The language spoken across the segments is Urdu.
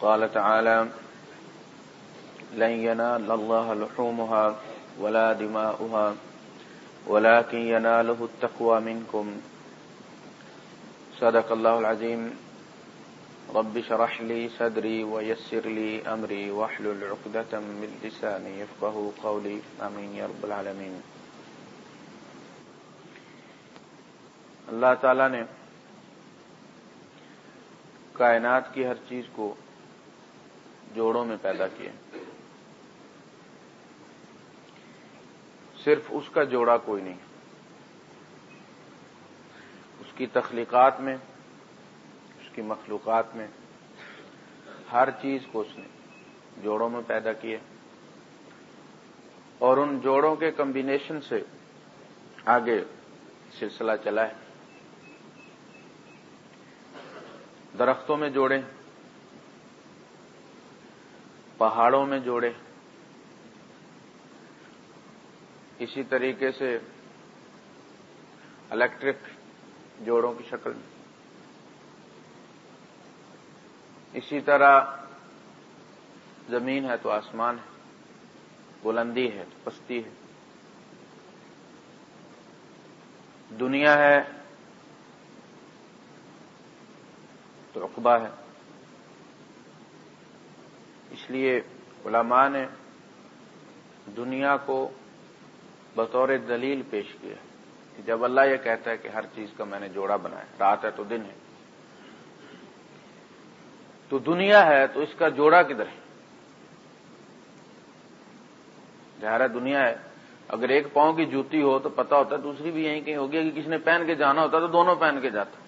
قال تعالى لن ينال الله لحومها ولا دماؤها ولكن يناله التقوى منكم. صدق الله العظيم. رب شرح لي صدري ويسر لي أمري واحلل عقدة من لساني يفقه قولي. آمين يا رب العالمين. اللہ تعالی نے کائنات کی ہر چیز کو جوڑوں میں پیدا کیے۔ صرف اس کا جوڑا کوئی نہیں۔ اس کی تخلیقات میں، اس کی مخلوقات میں ہر چیز کو اس نے جوڑوں میں پیدا کیے۔ اور ان جوڑوں کے کمبینیشن سے آگے سلسلہ چلا ہے۔ درختوں میں جوڑے پہاڑوں میں جوڑے۔ اسی طریقے سے الیکٹرک جوڑوں کی شکل۔ میں اسی طرح زمین ہے تو آسمان ہے، بلندی ہے تو پستی ہے۔ دنیا ہے تو رقبہ ہے۔ اس لیے علماء نے دنیا کو بطور دلیل پیش کیا کہ جب اللہ یہ کہتا ہے کہ ہر چیز کا میں نے جوڑا بنایا رات ہے تو دن ہے۔ تو دنیا ہے تو اس کا جوڑا کدھر ہے؟ ظاہر ہے دنیا ہے۔ اگر ایک پاؤں کی جوتی ہو تو پتا ہوتا ہے دوسری بھی یہیں کہیں ہوگی کہ کسی نے پہن کے جانا ہوتا تو دونوں پہن کے جاتا۔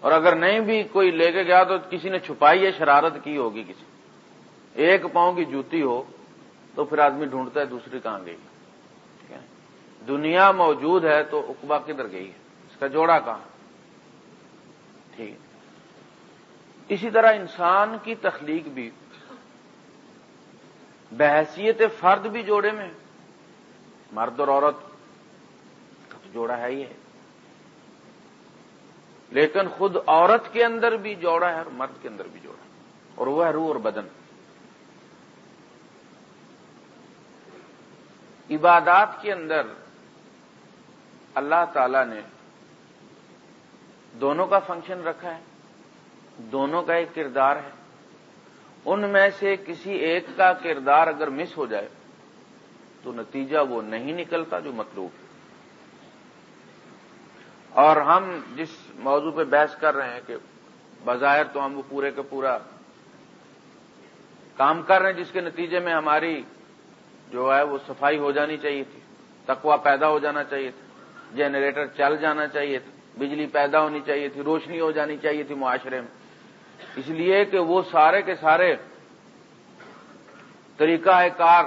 اور اگر نہیں بھی کوئی لے کے گیا تو کسی نے چھپائی ہے شرارت کی ہوگی کسی۔ ایک پاؤں کی جوتی ہو تو پھر آدمی ڈھونڈتا ہے دوسری کہاں گئی؟ دنیا موجود ہے تو اقبا کدھر گئی ہے؟ اس کا جوڑا کہاں؟ ٹھیک اسی طرح انسان کی تخلیق بھی، بحثیت فرد بھی جوڑے میں، مرد اور عورت کا تو جوڑا ہے ہی ہے۔ لیکن خود عورت کے اندر بھی جوڑا ہے اور مرد کے اندر بھی جوڑا ہے، اور وہ ہے روح اور بدن۔ عبادات کے اندر اللہ تعالی نے دونوں کا فنکشن رکھا ہے، دونوں کا ایک کردار ہے۔ ان میں سے کسی ایک کا کردار اگر مس ہو جائے، تو نتیجہ وہ نہیں نکلتا جو مطلوب ہے۔ اور ہم جس موضوع پہ بحث کر رہے ہیں کہ بظاہر تو ہم وہ پورے کا پورا کام کر رہے ہیں، جس کے نتیجے میں ہماری جو ہے وہ صفائی ہو جانی چاہیے تھی تقوا پیدا ہو جانا چاہیے تھا، جنریٹر چل جانا چاہیے تھا، بجلی پیدا ہونی چاہیے تھی، روشنی ہو جانی چاہیے تھی معاشرے میں۔ اس لیے کہ وہ سارے کے سارے طریقہ کار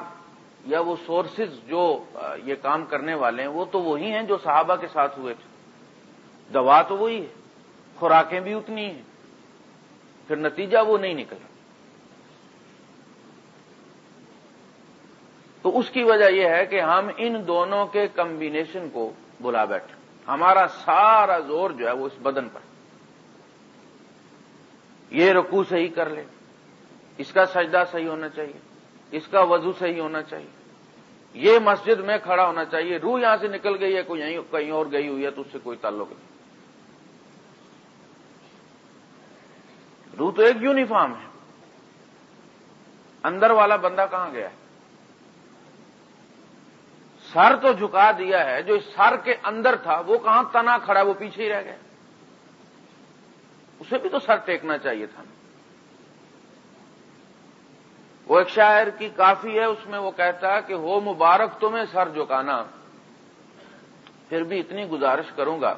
یا وہ سورسز جو یہ کام کرنے والے ہیں، وہ تو وہی ہیں جو صحابہ کے ساتھ ہوئے تھے۔ دوا تو وہی ہے، خوراکیں بھی اتنی ہیں۔ پھر نتیجہ وہ نہیں نکلا۔ تو اس کی وجہ یہ ہے کہ ہم ان دونوں کے کمبینیشن کو بلا بیٹھے۔ ہمارا سارا زور جو ہے وہ اس بدن پر۔ یہ رکو صحیح کر لے۔ اس کا سجدہ صحیح ہونا چاہیے۔ اس کا وضو صحیح ہونا چاہیے۔ یہ مسجد میں کھڑا ہونا چاہیے۔ روح یہاں سے نکل گئی ہے، کوئی کہیں اور گئی ہوئی ہے، تو اس سے کوئی تعلق نہیں۔ روح تو ایک یونیفارم ہے۔ اندر والا بندہ کہاں گیا ہے؟ سر تو جھکا دیا ہے، جو سر کے اندر تھا، وہ کہاں تنا کھڑا وہ پیچھے ہی رہ گیا۔ اسے بھی تو سر ٹیکنا چاہیے تھا۔ وہ ایک شاعر کی کافی ہے، اس میں وہ کہتا کہ ہو مبارک تمہیں سر جھکانا، پھر بھی اتنی گزارش کروں گا۔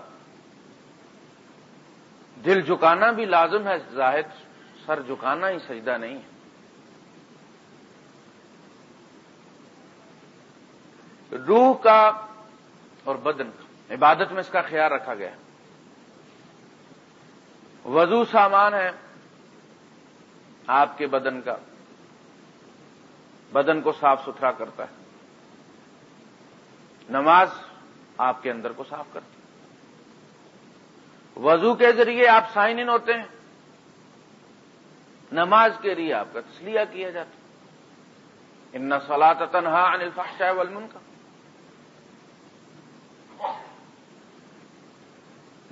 دل جھکانا بھی لازم ہے، زاہد، سر جھکانا ہی سجدہ نہیں ہے۔ روح کا اور بدن کا، عبادت میں اس کا خیال رکھا گیا وضو سامان ہے آپ کے بدن کا، بدن کو صاف ستھرا کرتا ہے۔ نماز آپ کے اندر کو صاف کرتی ہے۔ وضو کے ذریعے آپ سائن ان ہوتے ہیں۔ نماز کے لیے آپ کا تسلیہ کیا جاتا ان نسلات تنہا عن الفحشاء والمنکر کا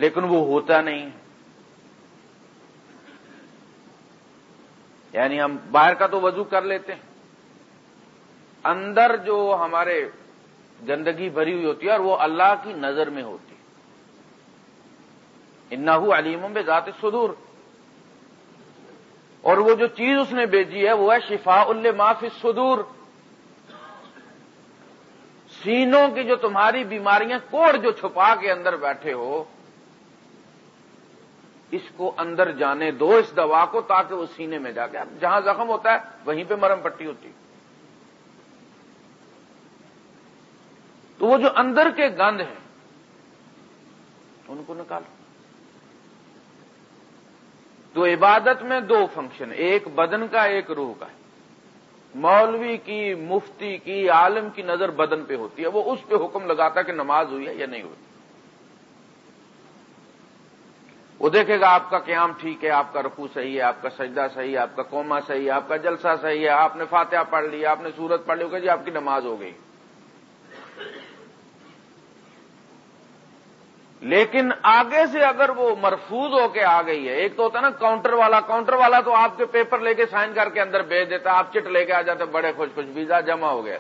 لیکن وہ ہوتا نہیں۔ یعنی ہم باہر کا تو وضو کر لیتے ہیں۔ اندر جو ہمارے گندگی بھری ہوئی ہوتی ہے اور وہ اللہ کی نظر میں ہوتی ہے۔ انہو علیموں میں ذات صدور اور وہ جو چیز اس نے بھیجی ہے وہ ہے شفا ال معافی صدور سینوں کی جو تمہاری بیماریاں کوڑ جو چھپا کے اندر بیٹھے ہو اس کو اندر جانے دو اس دوا کو تاکہ وہ سینے میں جا کے جہاں زخم ہوتا ہے، وہیں پہ مرم پٹی ہوتی۔ تو وہ جو اندر کے گند ہیں، ان کو نکالو تو عبادت میں دو فنکشن ایک بدن کا، ایک روح کا۔ ہے مولوی کی، مفتی کی، عالم کی نظر بدن پہ ہوتی ہے، وہ اس پہ حکم لگاتا کہ نماز ہوئی ہے یا نہیں ہوئی۔ وہ دیکھے گا آپ کا قیام ٹھیک ہے، آپ کا رقو صحیح ہے، آپ کا سجدہ صحیح ہے، آپ کا کوما صحیح ہے، آپ کا جلسہ صحیح ہے، آپ نے فاتحہ پڑھ لی آپ نے سورت پڑھ لی ہوگا جی آپ کی نماز ہو گئی۔ لیکن آگے سے اگر وہ مرفوظ ہو کے آ گئی ہے، ایک تو ہوتا ہے نا کاؤنٹر والا کاؤنٹر والا تو آپ کے پیپر لے کے سائن کر کے اندر بھیج دیتا، آپ چٹ لے کے آ جاتے، بڑے خوش خوش، ویزا جمع ہو گیا۔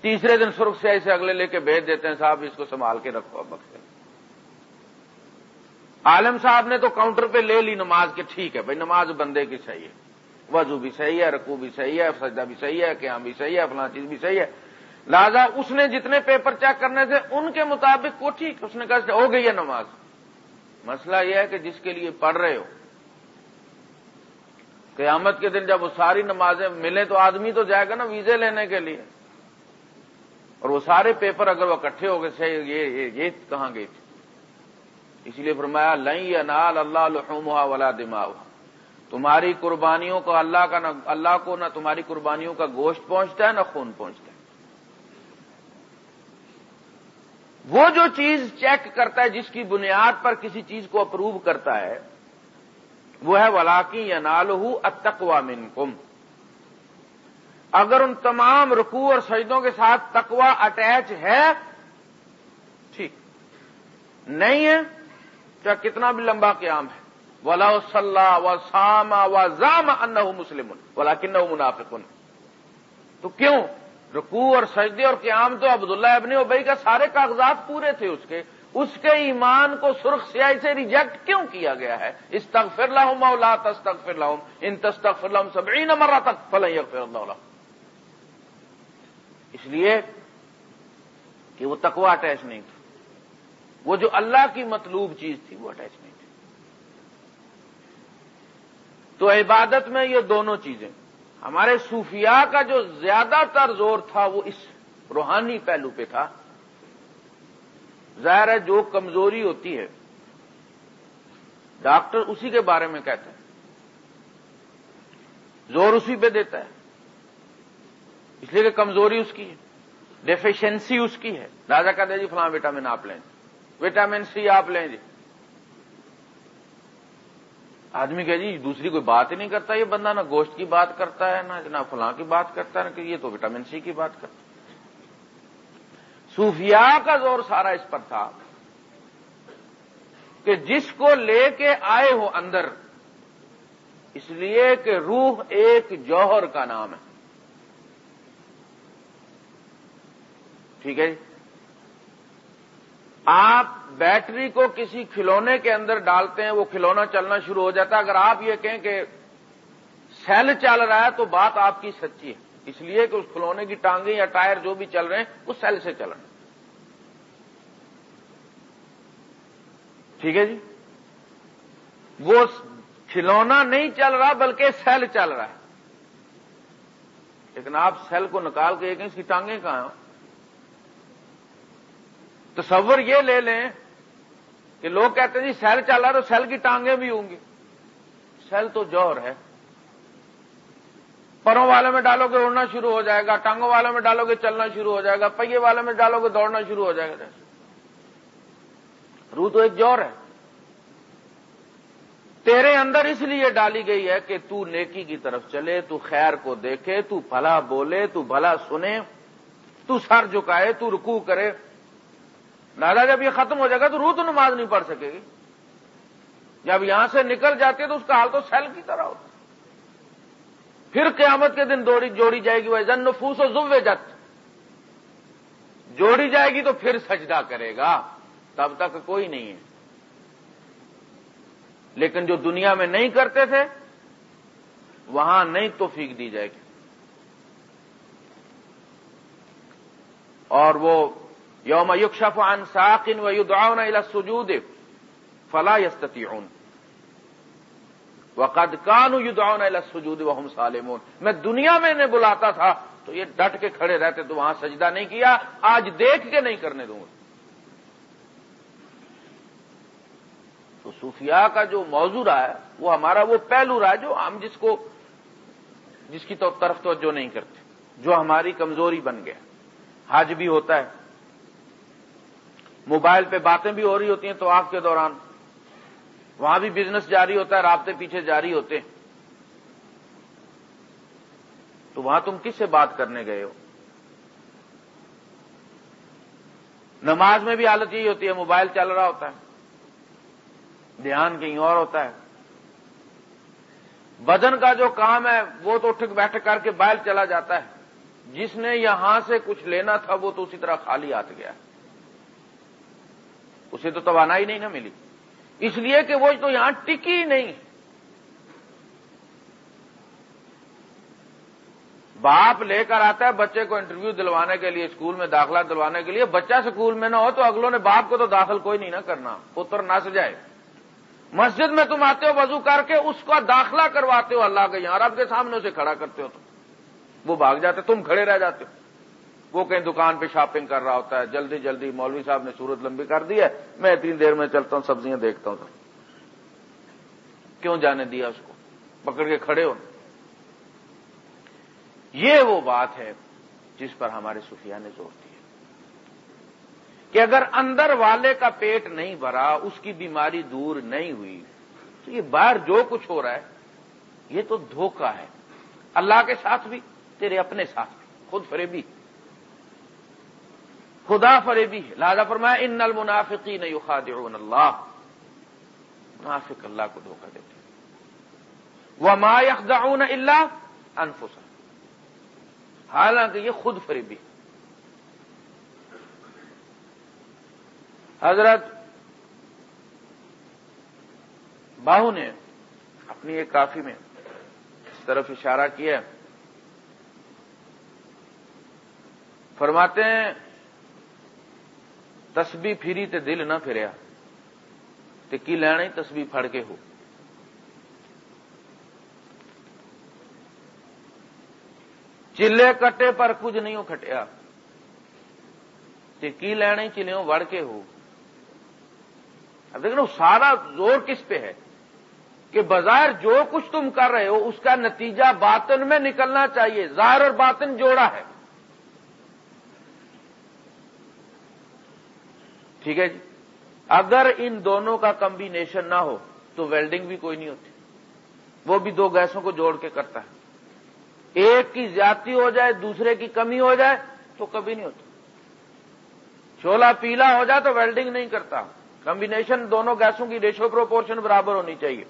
تیسرے دن سرخ سے اگلے لے کے بھیج دیتے ہیں، صاحب اس کو سنبھال کے رکھو بخش عالم صاحب نے تو کاؤنٹر پہ لے لی نماز کے، ٹھیک ہے بھائی، نماز بندے کی صحیح ہے۔ وضو بھی صحیح ہے رقو بھی صحیح ہے، سجدہ بھی صحیح ہے، قیام بھی صحیح ہے، فلاں چیز بھی صحیح ہے۔ لہذا اس نے جتنے پیپر چیک کرنے تھے، ان کے مطابق وہ ٹھیک، اس نے کہا ہو گئی ہے نماز۔ مسئلہ یہ ہے کہ جس کے لیے پڑھ رہے ہو، قیامت کے دن جب وہ ساری نمازیں ملے تو آدمی تو جائے گا نا ویزے لینے کے لیے۔ اور وہ سارے پیپر اگر وہ اکٹھے ہو گئے یہ کہاں گئی تھی؟ اس لیے فرمایا لئی انال اللہ لحومہ ولا دماغ تمہاری قربانیوں کو اللہ کا نہ اللہ کو نہ تمہاری قربانیوں کا گوشت پہنچتا ہے، نہ خون پہنچتا ہے۔ وہ جو چیز چیک کرتا ہے، جس کی بنیاد پر کسی چیز کو اپروو کرتا ہے، وہ ہے ولاکی یا نال اتقوا من اگر ان تمام رکوع اور سجدوں کے ساتھ تقوا اٹیچ ہے، ٹھیک۔ نہیں ہے کتنا بھی لمبا قیام ہے۔ ولا صلاح و ساما و زام ان مسلم ولا کن منافق تو کیوں؟ رکوع اور سجدے اور قیام تو عبداللہ ابن ابئی کا سارے کاغذات پورے تھے اس کے۔ اس کے ایمان کو سرخ سیاہی سے ریجیکٹ کیوں کیا گیا ہے؟ استغفر لهم او لا تستغفر لهم، ان تستغفر لهم 70 مرہ فلن يغفر اللہ لهم۔ اس لیے کہ وہ تقوا اٹیچ نہیں تھا۔ وہ جو اللہ کی مطلوب چیز تھی، وہ اٹیچ نہیں تھی تو عبادت میں یہ دونوں چیزیں۔ ہمارے صوفیاء کا جو زیادہ تر زور تھا، وہ اس روحانی پہلو پہ تھا۔ ظاہر ہے، جو کمزوری ہوتی ہے، ڈاکٹر اسی کے بارے میں کہتے ہیں۔ زور اسی پہ دیتا ہے۔ اس لیے کہ کمزوری اس کی ہے۔ ڈیفیشنسی اس کی ہے۔ راجا کہتے ہیں جی فلاں وٹامن آپ لیں۔ وٹامن سی آپ لیں جی۔ آدمی کہ جی دوسری کوئی بات ہی نہیں کرتا، یہ بندہ نہ گوشت کی بات کرتا ہے نہ فلاں کی بات کرتا ہے، نہ کہ یہ تو وٹامن سی کی بات کرتا ہے۔ صوفیاء کا زور سارا اس پر تھا کہ جس کو لے کے آئے ہو اندر، اس لیے کہ روح ایک جوہر کا نام ہے۔ ٹھیک ہے جی؟ آپ بیٹری کو کسی کھلونے کے اندر ڈالتے ہیں، وہ کھلونا چلنا شروع ہو جاتا ہے۔ اگر آپ یہ کہیں کہ سیل چل رہا ہے تو بات آپ کی سچی ہے۔ اس لیے کہ اس کھلونے کی ٹانگیں یا ٹائر جو بھی چل رہے ہیں، وہ سیل سے چل رہے ہیں۔ ٹھیک ہے جی؟ وہ کھلونا نہیں چل رہا، بلکہ سیل چل رہا ہے۔ لیکن آپ سیل کو نکال کے اس کی ٹانگیں کہاں ہیں؟ تصور یہ لے لیں کہ لوگ کہتے ہیں جی سیل چل رہا تو سیل کی ٹانگیں بھی ہوں گی۔ سیل تو جوہر ہے۔ پروں والے میں ڈالو گے اڑنا شروع ہو جائے گا، ٹانگوں والے میں ڈالو گے چلنا شروع ہو جائے گا، پہیے والے میں ڈالو گے دوڑنا شروع ہو جائے گا۔ روح تو ایک جوہر ہے۔ تیرے اندر اس لیے ڈالی گئی ہے کہ تو نیکی کی طرف چلے، تو خیر کو دیکھے، تو بھلا بولے، تو بھلا سنے، تو سر جھکائے، تو رکو کرے۔ لہٰذا جب یہ ختم ہو جائے گا تو روح تو نماز نہیں پڑھ سکے گی۔ جب یہاں سے نکل جاتی ہے تو اس کا حال تو سیل کی طرح ہوتا۔ پھر قیامت کے دن دوڑی جوڑی جائے گی، وہ زن نفوس و زو جت جوڑی جائے گی تو پھر سجدہ کرے گا۔ تب تک کوئی نہیں ہے۔ لیکن جو دنیا میں نہیں کرتے تھے، وہاں نہیں تو پھینک دی جائے گی۔ اور وہ یوم یکشف عن ساقن و یدعون الى السجود فلا يستطيعون وقد كانوا يدعون الى السجود وهم سالمون. میں دنیا میں انہیں بلاتا تھا تو یہ ڈٹ کے کھڑے رہتے تو وہاں سجدہ نہیں کیا، آج دیکھ کے نہیں کرنے دوں گا۔ تو صوفیاء کا جو موضوع رہا ہے، وہ ہمارا وہ پہلو رہا ہے جو ہم جس کو، جس کی تو طرف توجہ نہیں کرتے، جو ہماری کمزوری بن گیا۔ حج بھی ہوتا ہے۔ موبائل پہ باتیں بھی ہو رہی ہوتی ہیں تو آپ کے دوران وہاں بھی بزنس جاری ہوتا ہے، رابطے پیچھے جاری ہوتے ہیں۔ تو وہاں تم کس سے بات کرنے گئے ہو؟ نماز میں بھی حالت یہی ہوتی ہے، موبائل چل رہا ہوتا ہے۔ دھیان کہیں اور ہوتا ہے۔ بدن کا جو کام ہے، وہ تو اٹھ بیٹھ کر کے بائل چلا جاتا ہے۔ جس نے یہاں سے کچھ لینا تھا، وہ تو اسی طرح خالی ہاتھ گیا۔ ہے اسے تو توانائی نہیں نہ ملی۔ اس لیے کہ وہ تو یہاں ٹکی نہیں۔ باپ لے کر آتا ہے بچے کو انٹرویو دلوانے کے لیے، اسکول میں داخلہ دلوانے کے لیے۔ بچہ اسکول میں نہ ہو تو اگلوں نے باپ کو تو داخل کوئی نہیں نہ کرنا۔ پتر نہ سجائے مسجد میں تم آتے ہو وضو کر کے، اس کا داخلہ کرواتے ہو۔ اللہ کے یہاں رب کے سامنے اسے کھڑا کرتے ہو تو وہ بھاگ جاتے، تم کھڑے رہ جاتے ہو۔ وہ کہیں دکان پہ شاپنگ کر رہا ہوتا ہے، جلدی جلدی مولوی صاحب نے صورت لمبی کر دی ہے، میں اتنی دیر میں چلتا ہوں، سبزیاں دیکھتا ہوں۔ کیوں جانے دیا اس کو؟ پکڑ کے کھڑے ہو۔ یہ وہ بات ہے جس پر ہمارے سفیا نے زور دیا۔ کہ اگر اندر والے کا پیٹ نہیں بھرا، اس کی بیماری دور نہیں ہوئی، تو یہ باہر جو کچھ ہو رہا ہے، یہ تو دھوکہ ہے۔ اللہ کے ساتھ بھی، تیرے اپنے ساتھ بھی، خود فریبی۔ خدا فریبی ہے۔ لہٰذا فرمایا، ان نل منافقی اللہ. منافق اللہ کو دھوکہ دیتے وہ ما یخدعون اللہ انفسا حالانکہ یہ خود فریبی حضرت باہو نے اپنی ایک کافی میں اس طرف اشارہ کیا۔ فرماتے ہیں تسبی پھری تے دل نہ پھریا۔ تے کی لینا ہی تسبی پھڑ کے ہو؟ چلے کٹے پر کچھ نہیں ہو کھٹیا۔ تے کی لینا چلے وڑ کے ہو؟ اب دیکھ سارا زور کس پہ ہے؟ کہ بظاہر جو کچھ تم کر رہے ہو، اس کا نتیجہ باطن میں نکلنا چاہیے۔ ظاہر اور باطن جوڑا ہے۔ ٹھیک ہے جی؟ اگر ان دونوں کا کمبینیشن نہ ہو، تو ویلڈنگ بھی کوئی نہیں ہوتی۔ وہ بھی دو گیسوں کو جوڑ کے کرتا ہے۔ ایک کی زیادتی ہو جائے، دوسرے کی کمی ہو جائے، تو کبھی نہیں ہوتا۔ چولا پیلا ہو جائے تو ویلڈنگ نہیں کرتا۔ کمبینیشن دونوں گیسوں کی ریشو پروپورشن برابر ہونی چاہیے۔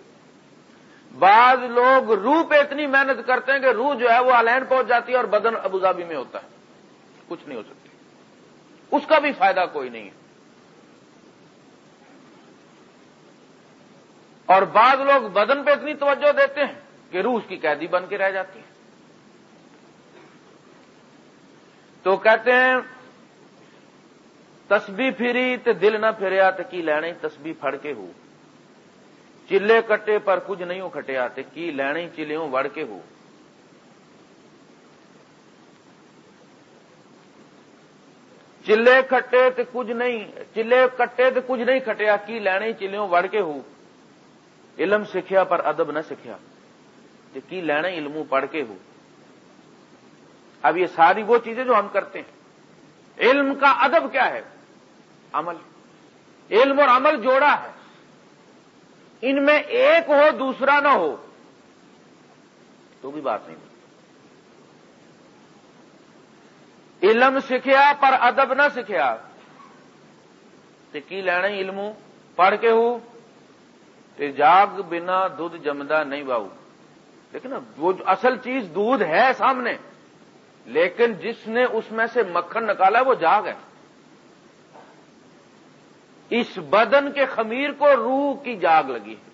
بعض لوگ روح پہ اتنی محنت کرتے ہیں کہ روح جو ہے وہ الین پہنچ جاتی ہے اور بدن ابوظہبی میں ہوتا ہے۔ کچھ نہیں ہو سکتی اس کا بھی فائدہ کوئی نہیں ہے۔ اور بعض لوگ بدن پہ اتنی توجہ دیتے ہیں کہ روح اس کی قیدی بن کے رہ جاتی ہے۔ تو کہتے ہیں تسبی پھری تو دل نہ پھریا تو کی لینے تسبی پھڑ کے ہو۔ چلے کٹے پر کچھ نہیں ہو کھٹیا تو کی لینے چلوں وڑ کے ہو۔ چلے کٹے تو کچھ نہیں، چلے کٹے تو کچھ نہیں کھٹیا، کی لینے چلوں وڑ کے ہو۔ علم سیکھیا پر ادب نہ سیکھیا۔ کی لینا علموں پڑھ کے ہو۔ اب یہ ساری وہ چیزیں جو ہم کرتے ہیں۔ علم کا ادب کیا ہے؟ عمل۔ علم اور عمل جوڑا ہے۔ ان میں ایک ہو، دوسرا نہ ہو۔ تو بھی بات نہیں۔ علم سیکھیا پر ادب نہ سیکھیا۔ تو کی لینا علموں پڑھ کے ہوں ہو جاگ بنا دودھ جمدا نہیں باؤ۔ لیکن وہ اصل چیز دودھ ہے سامنے، لیکن جس نے اس میں سے مکھن نکالا وہ جاگ ہے۔ اس بدن کے خمیر کو روح کی جاگ لگی ہے۔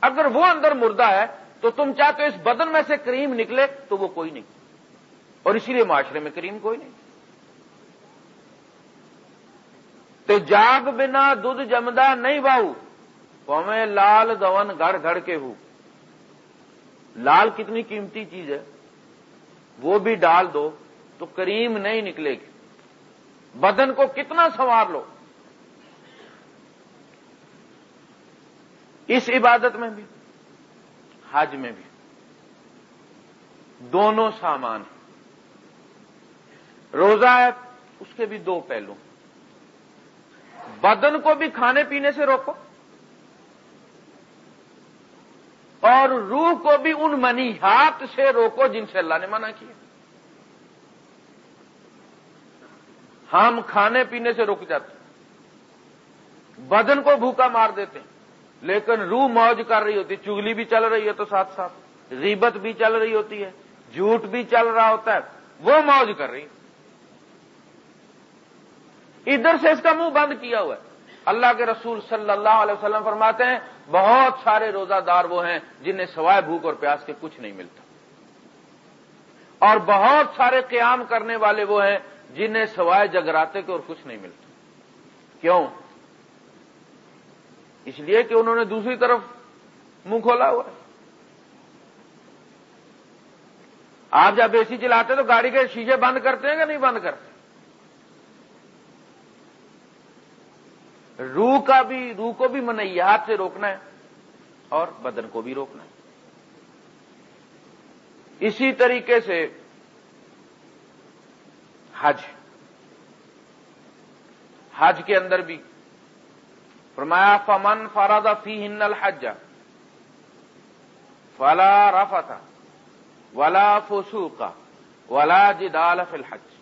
اگر وہ اندر مردہ ہے، تو تم چاہتے اس بدن میں سے کریم نکلے، تو وہ کوئی نہیں۔ اور اسی لیے معاشرے میں کریم کوئی نہیں۔ تو جاگ بنا دودھ جمدا نہیں باؤ۔ پویں لال دون گڑ گڑ کے ہو لال کتنی قیمتی چیز ہے۔ وہ بھی ڈال دو تو کریم نہیں نکلے گی۔ بدن کو کتنا سنوار لو۔ اس عبادت میں بھی، حج میں بھی۔ دونوں سامان روزہ ہے، اس کے بھی دو پہلو۔ بدن کو بھی کھانے پینے سے روکو۔ اور روح کو بھی ان منیحات سے روکو جن سے اللہ نے منع کیا۔ ہم کھانے پینے سے رک جاتے بدن کو بھوکا مار دیتے ہیں۔ لیکن روح موج کر رہی ہوتی چگلی بھی چل رہی ہے تو ساتھ ساتھ۔ ریبت بھی چل رہی ہوتی ہے۔ جھوٹ بھی چل رہا ہوتا ہے۔ وہ موج کر رہی ادھر سے اس کا منہ بند کیا ہوا ہے۔ اللہ کے رسول صلی اللہ علیہ وسلم فرماتے ہیں بہت سارے روزہ دار وہ ہیں جنہیں سوائے بھوک اور پیاس کے کچھ نہیں ملتا۔ اور بہت سارے قیام کرنے والے وہ ہیں جنہیں سوائے جگراتے کے اور کچھ نہیں ملتا۔ کیوں؟ اس لیے کہ انہوں نے دوسری طرف منہ کھولا ہوا ہے۔ آپ جب اے سی چلاتے تو گاڑی کے شیشے بند کرتے ہیں کہ نہیں بند کرتے؟ روح کا بھی، روح کو بھی منیات سے روکنا ہے اور بدن کو بھی روکنا ہے۔ اسی طریقے سے حج۔ حج کے اندر بھی فرمایا، فمن فراد فی ہن الحج فلا رفت ولا فسوقا ولا جدال فی الحج۔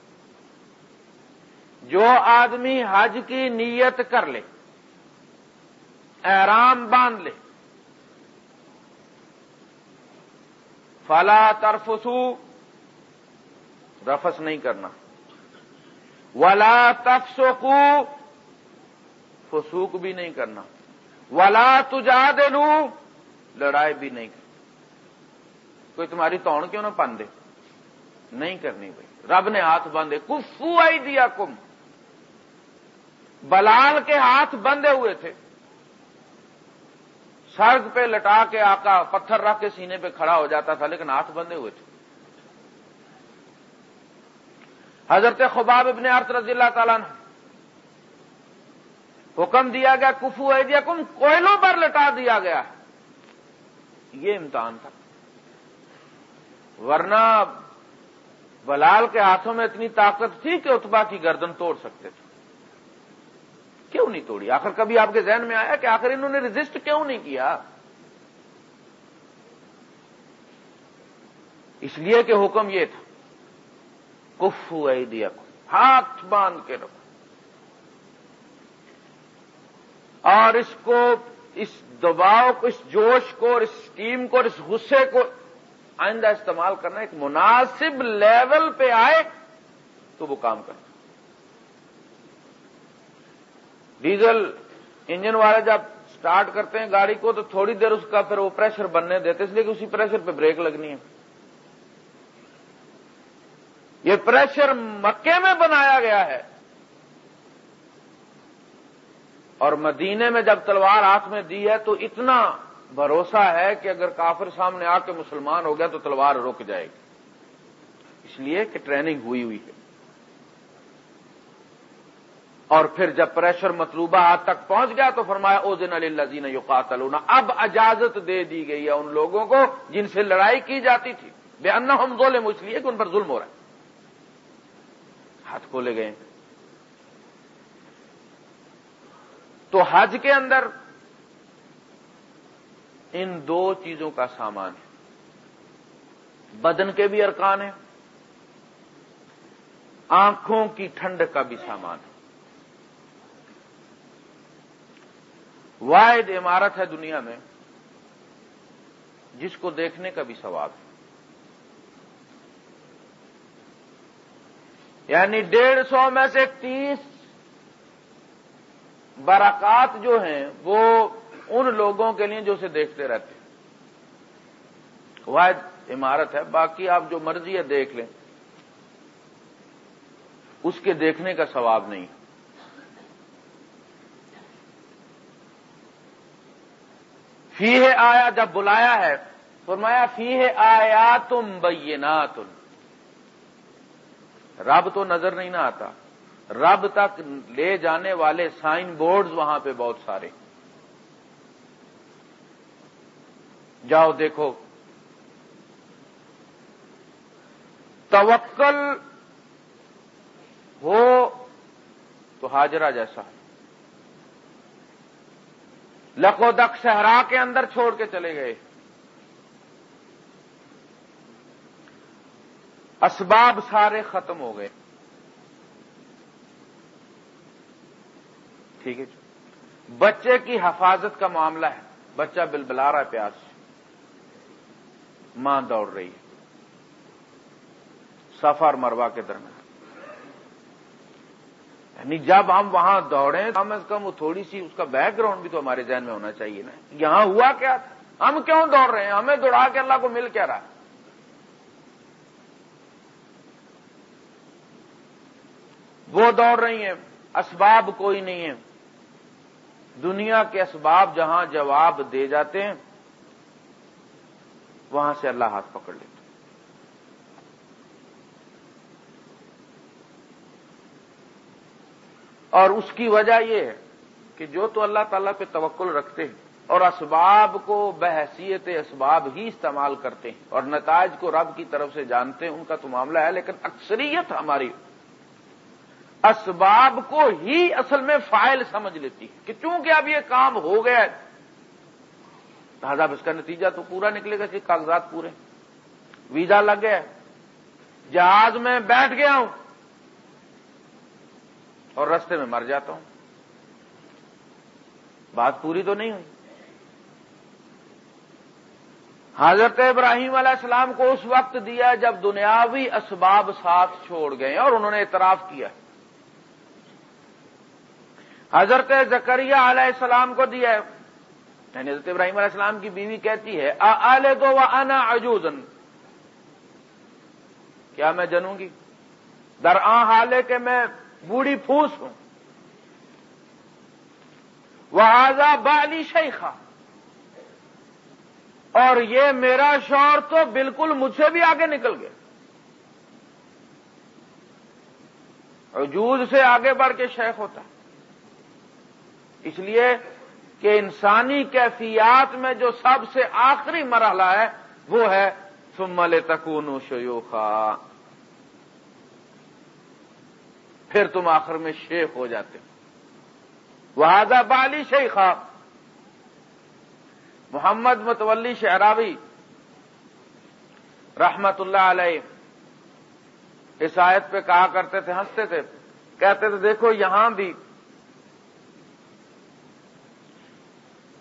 جو آدمی حج کی نیت کر لے، احرام باندھ لے، فلا ترفسو، رفس نہیں کرنا، ولا تفسقو، فسوق بھی نہیں کرنا، ولا تجا لڑائی بھی نہیں کرنا۔ کوئی تمہاری توڑ کیوں نہ پن دے؟ نہیں کرنی بھائی، رب نے ہاتھ باندھے، کفو آئی دیا کم بلال کے ہاتھ بندے ہوئے تھے۔ سڑک پہ لٹا کے آقا پتھر رکھ کے سینے پہ کھڑا ہو جاتا تھا، لیکن ہاتھ بندے ہوئے تھے۔ حضرت خباب ابن عرض رضی اللہ تعالیٰ نے حکم دیا گیا، کفو ہے دیا کم کوئلوں پر لٹا دیا گیا۔ یہ امتحان تھا۔ ورنہ بلال کے ہاتھوں میں اتنی طاقت تھی کہ اتبا کی گردن توڑ سکتے تھے۔ کیوں نہیں توڑی؟ آخر کبھی آپ کے ذہن میں آیا کہ آخر انہوں نے رجسٹ کیوں نہیں کیا؟ اس لیے کہ حکم یہ تھا کف ہوئی دیا کو ہاتھ باندھ کے رکھو۔ اور اس کو، اس دباؤ کو، اس جوش کو، اور اس اسٹیم کو، اور اس غصے کو آئندہ استعمال کرنا ایک مناسب لیول پہ آئے تو وہ کام کرنا ڈیزل انجن والے جب سٹارٹ کرتے ہیں گاڑی کو تو تھوڑی دیر اس کا پھر وہ پریشر بننے دیتے اس لیے کہ اسی پریشر پہ بریک لگنی ہے۔ یہ پریشر مکے میں بنایا گیا ہے۔ اور مدینے میں جب تلوار ہاتھ میں دی ہے تو اتنا بھروسہ ہے کہ اگر کافر سامنے آ کے مسلمان ہو گیا تو تلوار رک جائے گی۔ اس لیے کہ ٹریننگ ہوئی ہوئی ہے۔ اور پھر جب پریشر مطلوبہ ہاتھ تک پہنچ گیا تو فرمایا، او دن علی اللہ یو اب اجازت دے دی گئی ہے ان لوگوں کو جن سے لڑائی کی جاتی تھی۔ بے ان ہم ظلم اس لیے کہ ان پر ظلم ہو رہا ہے۔ ہاتھ کھولے گئے۔ تو حج کے اندر ان دو چیزوں کا سامان ہے۔ بدن کے بھی ارکان ہیں۔ آنکھوں کی ٹھنڈ کا بھی سامان ہے۔ واحد عمارت ہے دنیا میں جس کو دیکھنے کا بھی ثواب ہے۔ یعنی ڈیڑھ سو میں سے تیس برکات جو ہیں وہ ان لوگوں کے لیے جو اسے دیکھتے رہتے ہیں۔ واحد عمارت ہے، باقی آپ جو مرضی ہے دیکھ لیں۔ اس کے دیکھنے کا ثواب نہیں۔ ہے فی ہے آیا جب بلایا ہے، فرمایا فی ہے آیا تم رب تو نظر نہیں نہ آتا۔ رب تک لے جانے والے سائن بورڈز وہاں پہ بہت سارے۔ جاؤ دیکھو۔ توکل ہو تو حاجرہ جیسا ہے۔ لکھو دک صحرا کے اندر چھوڑ کے چلے گئے۔ اسباب سارے ختم ہو گئے۔ ٹھیک ہے جی۔ بچے کی حفاظت کا معاملہ ہے۔ بچہ بل بلا رہا ہے پیاس سے۔ ماں دوڑ رہی ہے۔ سفر مروا کے درمیان۔ یعنی جب ہم وہاں دوڑیں کم از کم وہ تھوڑی سی اس کا بیک گراؤنڈ بھی تو ہمارے ذہن میں ہونا چاہیے نا۔ یہاں ہوا کیا تھا؟ ہم کیوں دوڑ رہے ہیں؟ ہمیں دوڑا کے اللہ کو مل کیا رہا۔ ہے وہ دوڑ رہی ہیں، اسباب کوئی نہیں ہے دنیا کے اسباب جہاں جواب دے جاتے ہیں، وہاں سے اللہ ہاتھ پکڑ لیتے اور اس کی وجہ یہ ہے کہ جو تو اللہ تعالیٰ پہ توکل رکھتے ہیں اور اسباب کو بحثیت اسباب ہی استعمال کرتے ہیں اور نتائج کو رب کی طرف سے جانتے ہیں، ان کا تو معاملہ ہے، لیکن اکثریت ہماری اسباب کو ہی اصل میں فائل سمجھ لیتی ہے کہ چونکہ اب یہ کام ہو گیا لہٰذا اب اس کا نتیجہ تو پورا نکلے گا کہ کاغذات پورے ویزا لگ گیا جہاز میں بیٹھ گیا ہوں۔ اور رستے میں مر جاتا ہوں۔ بات پوری تو نہیں ہوئی۔ حضرت ابراہیم علیہ السلام کو اس وقت دیا جب دنیاوی اسباب ساتھ چھوڑ گئے اور انہوں نے اعتراف کیا۔ حضرت زکریہ علیہ السلام کو دیا ہے۔ یعنی حضرت ابراہیم علیہ السلام کی بیوی کہتی ہے آلے دو و انا اجوزن کیا میں جنوں گی؟ در آ حالے کہ میں بوڑھی پھوس ہوں۔ وہ بالی شیخا اور یہ میرا شور تو بالکل مجھ سے بھی آگے نکل گیا عجوز سے آگے بڑھ کے شیخ ہوتا۔ ہے اس لیے کہ انسانی کیفیات میں جو سب سے آخری مرحلہ ہے، وہ ہے سمل تکون شیوخا پھر تم آخر میں شیخ ہو جاتے وہذا بالی شیخا۔ محمد متولی شہراوی رحمت اللہ علیہ۔ اس آیت پہ کہا کرتے تھے، ہنستے تھے۔ کہتے تھے، دیکھو یہاں بھی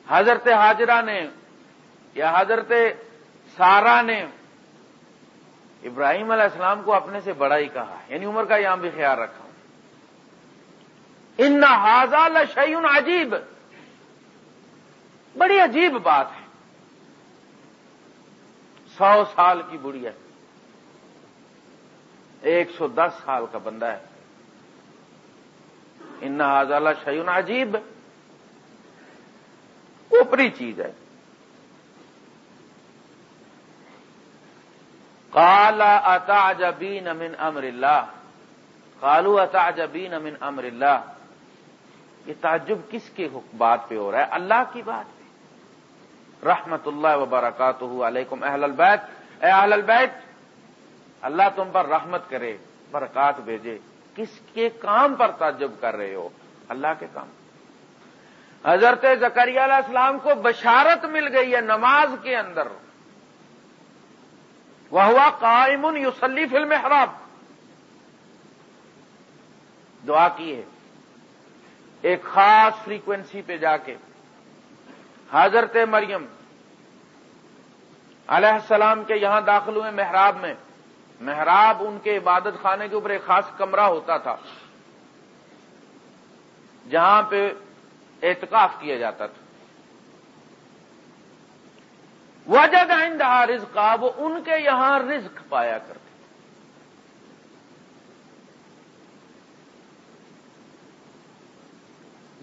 حضرت حاجرہ نے یا حضرت سارا نے ابراہیم علیہ السلام کو اپنے سے بڑا ہی کہا۔ یعنی عمر کا یہاں بھی خیال رکھا۔ ان حاضال شعین عجیب بڑی عجیب بات ہے. سو سال کی بڑھیا ایک سو دس سال کا بندہ ہے. ان حاضال شعین عجیب. اوپری چیز ہے. کالا اتا جبین امن امر اللہ کالو اتا جبین امن امر اللہ یہ تعجب کس کے بات پہ ہو رہا ہے؟ اللہ کی بات پہ۔ رحمت اللہ وبرکاتہ علیکم، اہل البیت۔ اے اہل البیت، اللہ تم پر رحمت کرے، برکات بھیجے۔ کس کے کام پر تعجب کر رہے ہو؟ اللہ کے کام۔ حضرت زکریہ علیہ السلام کو بشارت مل گئی ہے نماز کے اندر۔ وہ ہوا قائم یوسلی فلم حراب دعا کی ہے۔ ایک خاص فریکوینسی پہ جا کے حضرت مریم علیہ السلام کے یہاں داخل ہوئے محراب میں، محراب ان کے عبادت خانے کے اوپر ایک خاص کمرہ ہوتا تھا، جہاں پہ اعتکاف کیا جاتا تھا۔ وجد عندها رزقا، وہ ان کے یہاں رزق پایا کرتے۔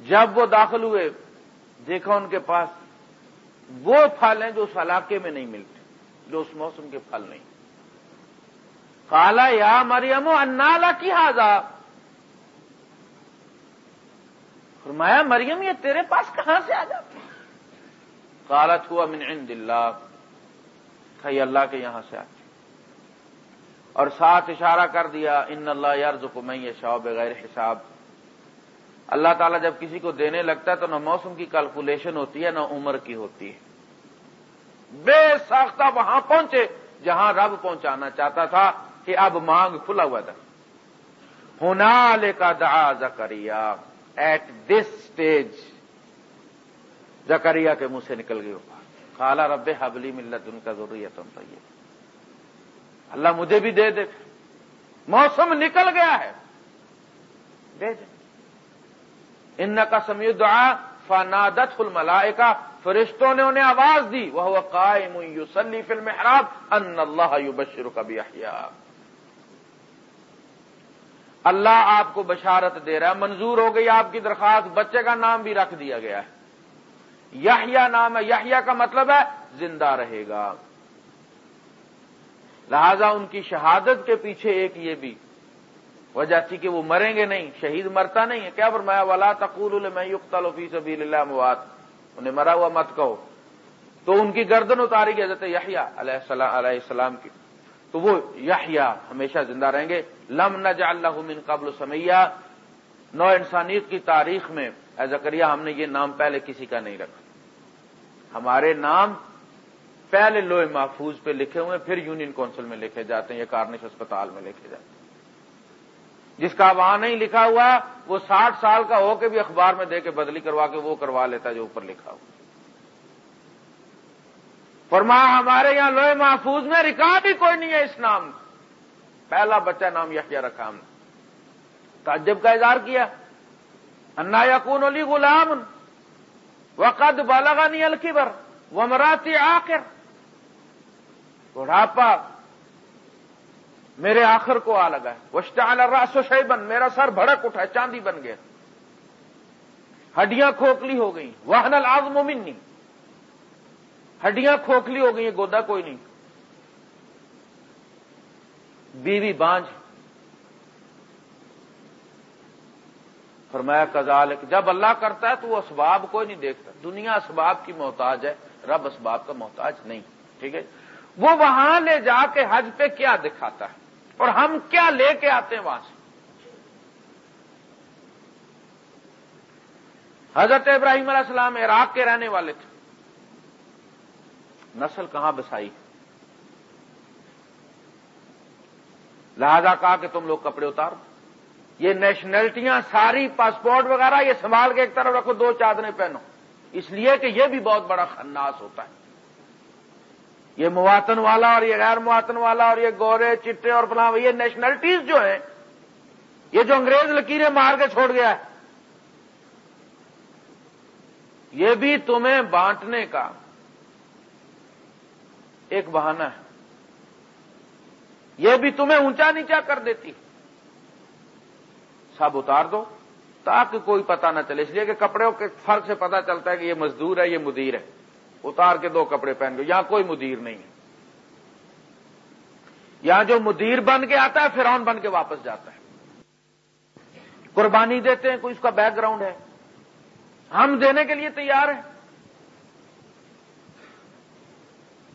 جب وہ داخل ہوئے، دیکھا ان کے پاس وہ پھل ہیں جو اس علاقے میں نہیں ملتے، جو اس موسم کے پھل نہیں۔ کالا یا مریم انالا کی حاضا فرمایا، مریم، یہ تیرے پاس کہاں سے آ جاتے قالت، ہوا من عند اللہ۔ کئی اللہ کے یہاں سے آتی اور ساتھ اشارہ کر دیا، ان اللہ یار کو میں یہ شاؤ بغیر حساب۔ اللہ تعالیٰ جب کسی کو دینے لگتا ہے تو نہ موسم کی کیلکولیشن ہوتی ہے نہ عمر کی ہوتی ہے۔ بے ساختہ وہاں پہنچے جہاں رب پہنچانا چاہتا تھا کہ اب مانگ کھلا ہوا تھا۔ ہونا لے کا دا Zakariya. At this stage Zakariya کے منہ سے نکل گئی۔ کالا رب حبلی ملت ان کا ضروریت ہے اللہ مجھے بھی دے دے۔ موسم نکل گیا ہے۔ دے دے۔ ان کا سمی دعا فنادت الملائکہ، فرشتوں نے انہیں آواز دی وہ قائم یوسلی فلم حراب ان اللہ بشر کا بھی اللہ آپ کو بشارت دے رہا ہے، منظور ہو گئی آپ کی درخواست، بچے کا نام بھی رکھ دیا گیا ہے۔ یحیا نام ہے یحیا کا مطلب ہے زندہ رہے گا۔ لہذا ان کی شہادت کے پیچھے ایک یہ بھی وجہ تھی کہ وہ مریں گے نہیں، شہید مرتا نہیں ہے۔ کیا فرمایا؟ ولا تقول میں یقتل فی سبیل اللہ موات انہیں مرا ہوا مت کہو۔ تو ان کی گردن اتاری گئی حضرت یحییٰ علیہ السلام کی۔ تو وہ یحییٰ ہمیشہ زندہ رہیں گے۔ لم نہ اللہ من قبل سمیہ نو انسانیت کی تاریخ میں اے زکریہ ہم نے یہ نام پہلے کسی کا نہیں رکھا۔ ہمارے نام پہلے لوہے محفوظ پہ لکھے ہوئے پھر یونین کونسل میں لکھے جاتے ہیں یا کارنش اسپتال میں لکھے جاتے ہیں۔ جس کا وہاں نہیں لکھا ہوا، وہ ساٹھ سال کا ہو کے بھی اخبار میں دے کے بدلی کروا کے وہ کروا لیتا جو اوپر لکھا ہوا۔ فرما، ہمارے یہاں لوہے محفوظ میں ریکارڈ ہی کوئی نہیں ہے اس نام۔ پہلا بچہ نام یحییٰ رکھا ہم نے تعجب کا اظہار کیا۔ انا یقون علی غلام، وقد بالغنی الکبر ومراتی آخر۔ بڑھاپا میرے آخر کو آ لگا ہے۔ وشتا راس و شیبن میرا سر بھڑک اٹھا چاندی بن گیا۔ ہڈیاں کھوکھلی ہو گئی واہن العظم منی۔ ہڈیاں کھوکھلی ہو گئی گودا کوئی نہیں۔ بیوی بانج فرمایا کزال جب اللہ کرتا ہے تو وہ اسباب کوئی نہیں دیکھتا۔ دنیا اسباب کی محتاج ہے، رب اسباب کا محتاج نہیں۔ ٹھیک ہے؟ وہ وہاں لے جا کے حج پہ کیا دکھاتا ہے؟ اور ہم کیا لے کے آتے ہیں وہاں سے؟ حضرت ابراہیم علیہ السلام عراق کے رہنے والے تھے۔ نسل کہاں بسائی؟ لہذا کہا کہ تم لوگ کپڑے اتار۔ یہ نیشنلٹیاں ساری پاسپورٹ وغیرہ یہ سنبھال کے ایک طرف رکھو، دو چادریں پہنو۔ اس لیے کہ یہ بھی بہت بڑا خناس ہوتا ہے۔ یہ مواتن والا اور یہ غیر مواتن والا اور یہ گورے، چٹے اور فلاں، یہ نیشنلٹیز جو ہیں، یہ جو انگریز لکیریں مار کے چھوڑ گیا ہے۔ یہ بھی تمہیں بانٹنے کا ایک بہانہ ہے۔ یہ بھی تمہیں اونچا نیچا کر دیتی۔ سب اتار دو تاکہ کوئی پتہ نہ چلے۔ اس لیے کہ کپڑوں کے فرق سے پتہ چلتا ہے کہ یہ مزدور ہے، یہ مدیر ہے۔ اتار کے دو کپڑے پہن گئے یہاں کوئی مدیر نہیں ہے۔ یہاں جو مدیر بن کے آتا ہے، فرعون بن کے واپس جاتا ہے۔ قربانی دیتے ہیں، کوئی اس کا بیک گراؤنڈ ہے۔ ہم دینے کے لیے تیار ہیں۔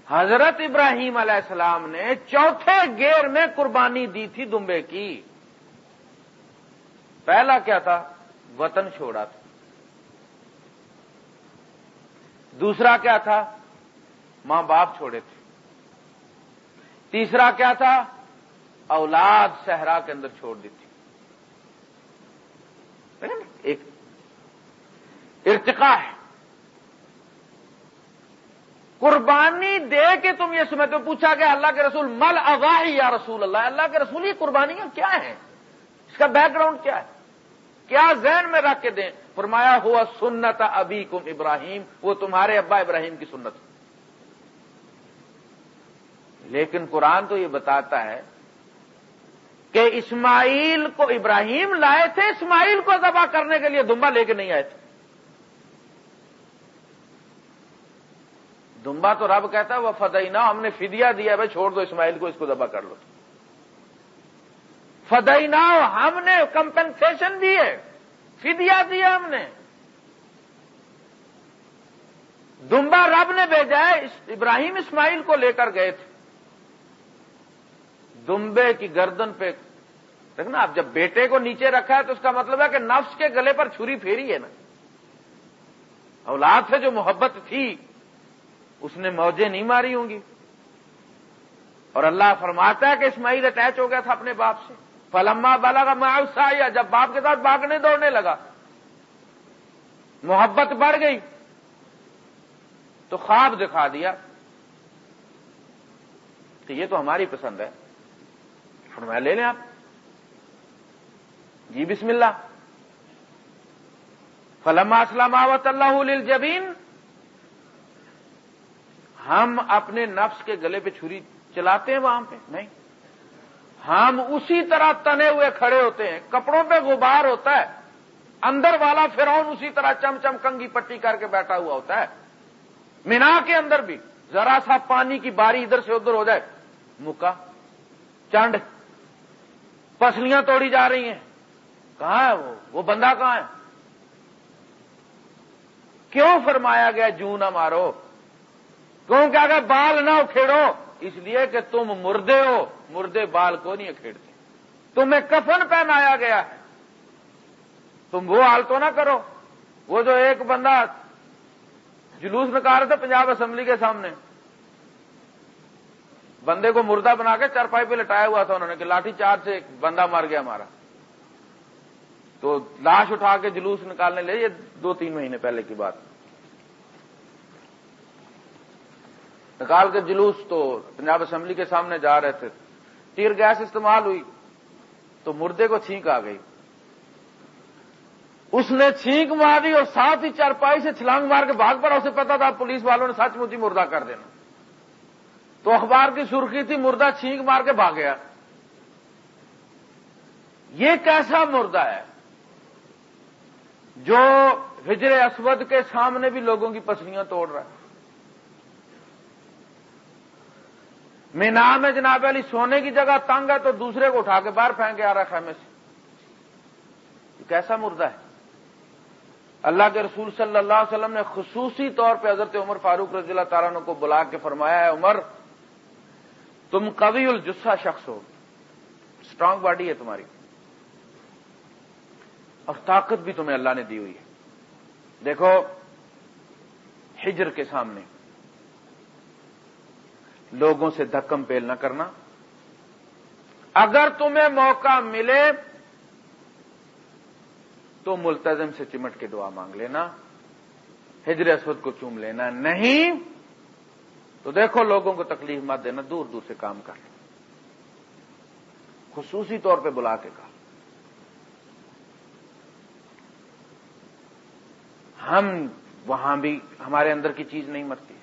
حضرت ابراہیم علیہ السلام نے چوتھے گیر میں قربانی دی تھی دمبے کی۔ پہلا کیا تھا؟ وطن چھوڑا تھا۔ دوسرا کیا تھا؟ ماں باپ چھوڑے تھے۔ تیسرا کیا تھا؟ اولاد صحرا کے اندر چھوڑ دی تھی۔ یعنی ایک ارتقا ہے۔ قربانی دے کے تم یہ سمجھتے پوچھا گیا، اللہ کے رسول، مل اغاہی یا رسول اللہ؟ اللہ کے رسول، یہ قربانیاں کیا ہیں؟ اس کا بیک گراؤنڈ کیا ہے؟ کیا ذہن میں رکھ کے دیں؟ فرمایا، ہوا سنت ابھی کم ابراہیم. وہ تمہارے ابا ابراہیم کی سنت لیکن قرآن تو یہ بتاتا ہے کہ اسماعیل کو ابراہیم لائے تھے، اسماعیل کو ذبح کرنے کے لیے دمبا لے کے نہیں آئے تھے۔ دمبا تو رب کہتا ہے وہ فدینا ہم نے فدیا دیا بھائی چھوڑ دو اسماعیل کو، اس کو ذبح کر لو۔ فدینا ہم نے کمپنسیشن دی ہے فدیا دیا ہم نے۔ دمبا رب نے بھیجا ہے ابراہیم اسماعیل کو لے کر گئے تھے۔ دمبے کی گردن پہ، دیکھنا، اب جب بیٹے کو نیچے رکھا ہے تو اس کا مطلب ہے کہ نفس کے گلے پر چھری پھیری ہے نا۔ اولاد سے جو محبت تھی، اس نے موجیں نہیں ماری ہوں گی۔ اور اللہ فرماتا ہے کہ اسماعیل اٹیچ ہو گیا تھا اپنے باپ سے۔ فلما بالا کا معاوضہ آیا جب باپ کے ساتھ بھاگنے دوڑنے لگا، محبت بڑھ گئی، تو خواب دکھا دیا کہ یہ تو ہماری پسند ہے۔ فرمایا لے لیں آپ۔ جی بسم اللہ۔ فلما اسلام آوت اللہ جبین ہم اپنے نفس کے گلے پہ چھری چلاتے ہیں وہاں پہ؟ نہیں۔ ہم اسی طرح تنے ہوئے کھڑے ہوتے ہیں۔ کپڑوں پہ غبار ہوتا ہے۔ اندر والا فرعون اسی طرح چم چم کنگی پٹی کر کے بیٹھا ہوا ہوتا ہے۔ مینا کے اندر بھی ذرا سا پانی کی باری ادھر سے ادھر ہو جائے۔ مکا چانڈ پسلیاں توڑی جا رہی ہیں۔ کہاں ہے وہ؟ وہ بندہ کہاں ہے؟ کیوں فرمایا گیا جو نہ مارو؟ کیوں کہ اگر بال نہ اکھیڑو؟ اس لیے کہ تم مردے ہو۔ مردے بال کو نہیں اکھیڑتے۔ تمہیں کفن پہنایا گیا ہے۔ تم وہ حال تو نہ کرو۔ وہ جو ایک بندہ جلوس نکال رہے تھے پنجاب اسمبلی کے سامنے، بندے کو مردہ بنا کے چرپائی پہ لٹایا ہوا تھا انہوں نے کہ لاٹھی چار سے ایک بندہ مار گیا ہمارا۔ تو لاش اٹھا کے جلوس نکالنے لے، یہ دو تین مہینے پہلے کی بات۔ نکال کے جلوس تو پنجاب اسمبلی کے سامنے جا رہے تھے۔ ٹیر گیس استعمال ہوئی تو مردے کو چھینک آ گئی۔ اس نے چھینک مار دی اور ساتھ ہی چارپائی سے چھلانگ مار کے بھاگ پڑا، اسے پتا تھا پولیس والوں نے سچ مچی مردہ کر دینا۔ تو اخبار کی سرخی تھی، مردہ چھینک مار کے بھاگ گیا۔ یہ کیسا مردہ ہے جو ہجر اسود کے سامنے بھی لوگوں کی پسلیاں توڑ رہا ہے؟ مینا میں جناب علی سونے کی جگہ تنگ ہے تو دوسرے کو اٹھا کے باہر پھینک کے آ رہا ہے خیمے سے کیسا مردہ ہے؟ اللہ کے رسول صلی اللہ علیہ وسلم نے خصوصی طور پہ حضرت عمر فاروق رضی اللہ تعالیٰ کو بلا کے فرمایا ہے عمر، تم قوی الجسا شخص ہو۔ اسٹرانگ باڈی ہے تمہاری۔ اور طاقت بھی تمہیں اللہ نے دی ہوئی ہے۔ دیکھو، ہجر کے سامنے لوگوں سے دھکم پیل نہ کرنا۔ اگر تمہیں موقع ملے تو ملتظم سے چمٹ کے دعا مانگ لینا۔ ہجر اسود کو چوم لینا۔ نہیں تو دیکھو لوگوں کو تکلیف مت دینا، دور دور سے کام کر۔ خصوصی طور پہ بلا کے کہا ہم وہاں بھی ہمارے اندر کی چیز نہیں مرتی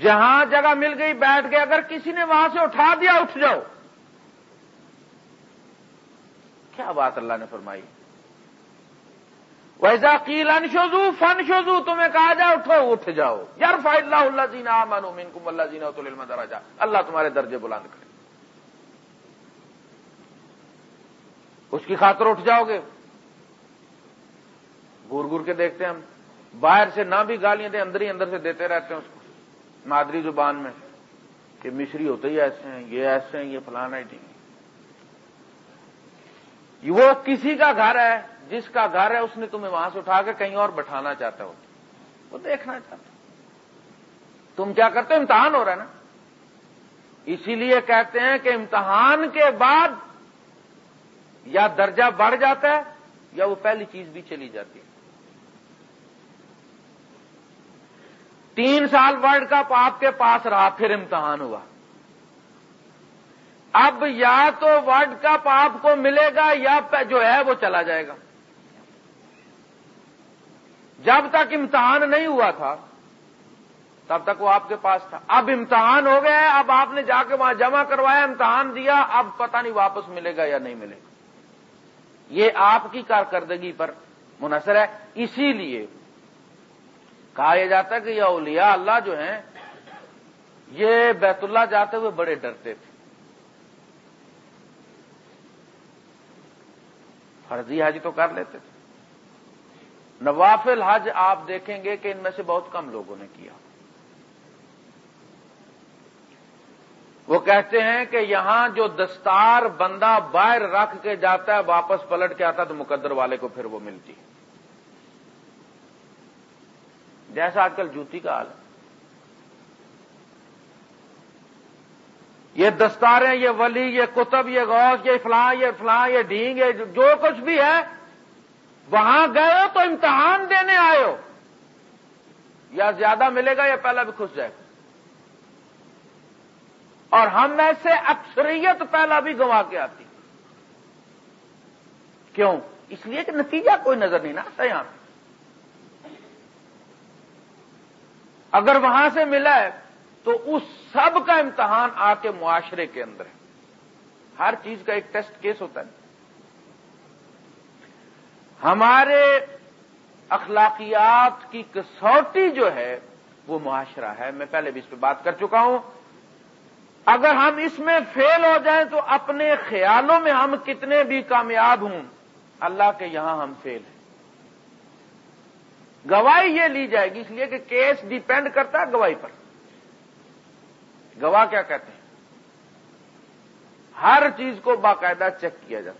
جہاں جگہ مل گئی بیٹھ گئے، اگر کسی نے وہاں سے اٹھا دیا، اٹھ جاؤ۔ کیا بات اللہ نے فرمائی؟ ویسا کیل انشوزو فن شوزو تمہیں کہا جا اٹھو، اٹھ جاؤ۔ یار فائد اللہ اللہ جینا مانو مین کم اللہ جینا تو علم درجہ اللہ تمہارے درجے بلند کرے۔ اس کی خاطر اٹھ جاؤ گے۔ گور گور کے دیکھتے ہیں ہم۔ باہر سے نہ بھی گالیاں دیں، اندر ہی اندر سے دیتے رہتے ہیں اس کو۔ مادری زبان میں کہ مصری ہوتے ہی ایسے ہیں، یہ ایسے ہیں، یہ فلانا ہی وہ کسی کا گھر ہے، جس کا گھر ہے، اس نے تمہیں وہاں سے اٹھا کے کہیں اور بٹھانا چاہتا ہو۔ وہ دیکھنا چاہتا تم کیا کرتے ہو؟ امتحان ہو رہا ہے نا؟ اسی لیے کہتے ہیں کہ امتحان کے بعد یا درجہ بڑھ جاتا ہے یا وہ پہلی چیز بھی چلی جاتی ہے۔ تین سال ورلڈ کپ آپ کے پاس رہا، پھر امتحان ہوا۔ اب یا تو ورلڈ کپ آپ کو ملے گا یا جو ہے وہ چلا جائے گا۔ جب تک امتحان نہیں ہوا تھا، تب تک وہ آپ کے پاس تھا۔ اب امتحان ہو گیا ہے، اب آپ نے جا کے وہاں جمع کروایا، امتحان دیا، اب پتہ نہیں واپس ملے گا یا نہیں ملے گا۔ یہ آپ کی کارکردگی پر منحصر ہے۔ اسی لیے کہا یہ جاتا ہے کہ یہ اولیاء اللہ جو ہیں، یہ بیت اللہ جاتے ہوئے بڑے ڈرتے تھے۔ فرضی حج تو کر لیتے تھے۔ نوافل حج آپ دیکھیں گے کہ ان میں سے بہت کم لوگوں نے کیا۔ وہ کہتے ہیں کہ یہاں جو دستار بندہ باہر رکھ کے جاتا ہے، واپس پلٹ کے آتا تو مقدر والے کو پھر وہ ملتی ہے۔ جیسا آج کل جوتی کا حال ہے۔ یہ دستاریں، یہ ولی، یہ کتب، یہ غوث، یہ فلاں یہ فلاں، یہ ڈھینگ، یہ جو کچھ بھی ہے، وہاں گئے ہو تو امتحان دینے آئے ہو۔ یا زیادہ ملے گا یا پہلا بھی خوش جائے گا۔ اور ہم میں سے اکثریت پہلا بھی گوا کے آتی۔ کیوں؟ اس لیے کہ نتیجہ کوئی نظر نہیں نا آتا یہاں۔ پہ اگر وہاں سے ملا ہے، تو اس سب کا امتحان آ کے معاشرے کے اندر ہے۔ ہر چیز کا ایک ٹیسٹ کیس ہوتا ہے۔ ہمارے اخلاقیات کی کسوٹی جو ہے، وہ معاشرہ ہے۔ میں پہلے بھی اس پہ بات کر چکا ہوں۔ اگر ہم اس میں فیل ہو جائیں، تو اپنے خیالوں میں ہم کتنے بھی کامیاب ہوں، اللہ کے یہاں ہم فیل ہیں۔ گواہی یہ لی جائے گی اس لیے کہ کیس ڈیپینڈ کرتا ہے گواہی پر۔ گواہ کیا کہتے ہیں؟ ہر چیز کو باقاعدہ چیک کیا جاتا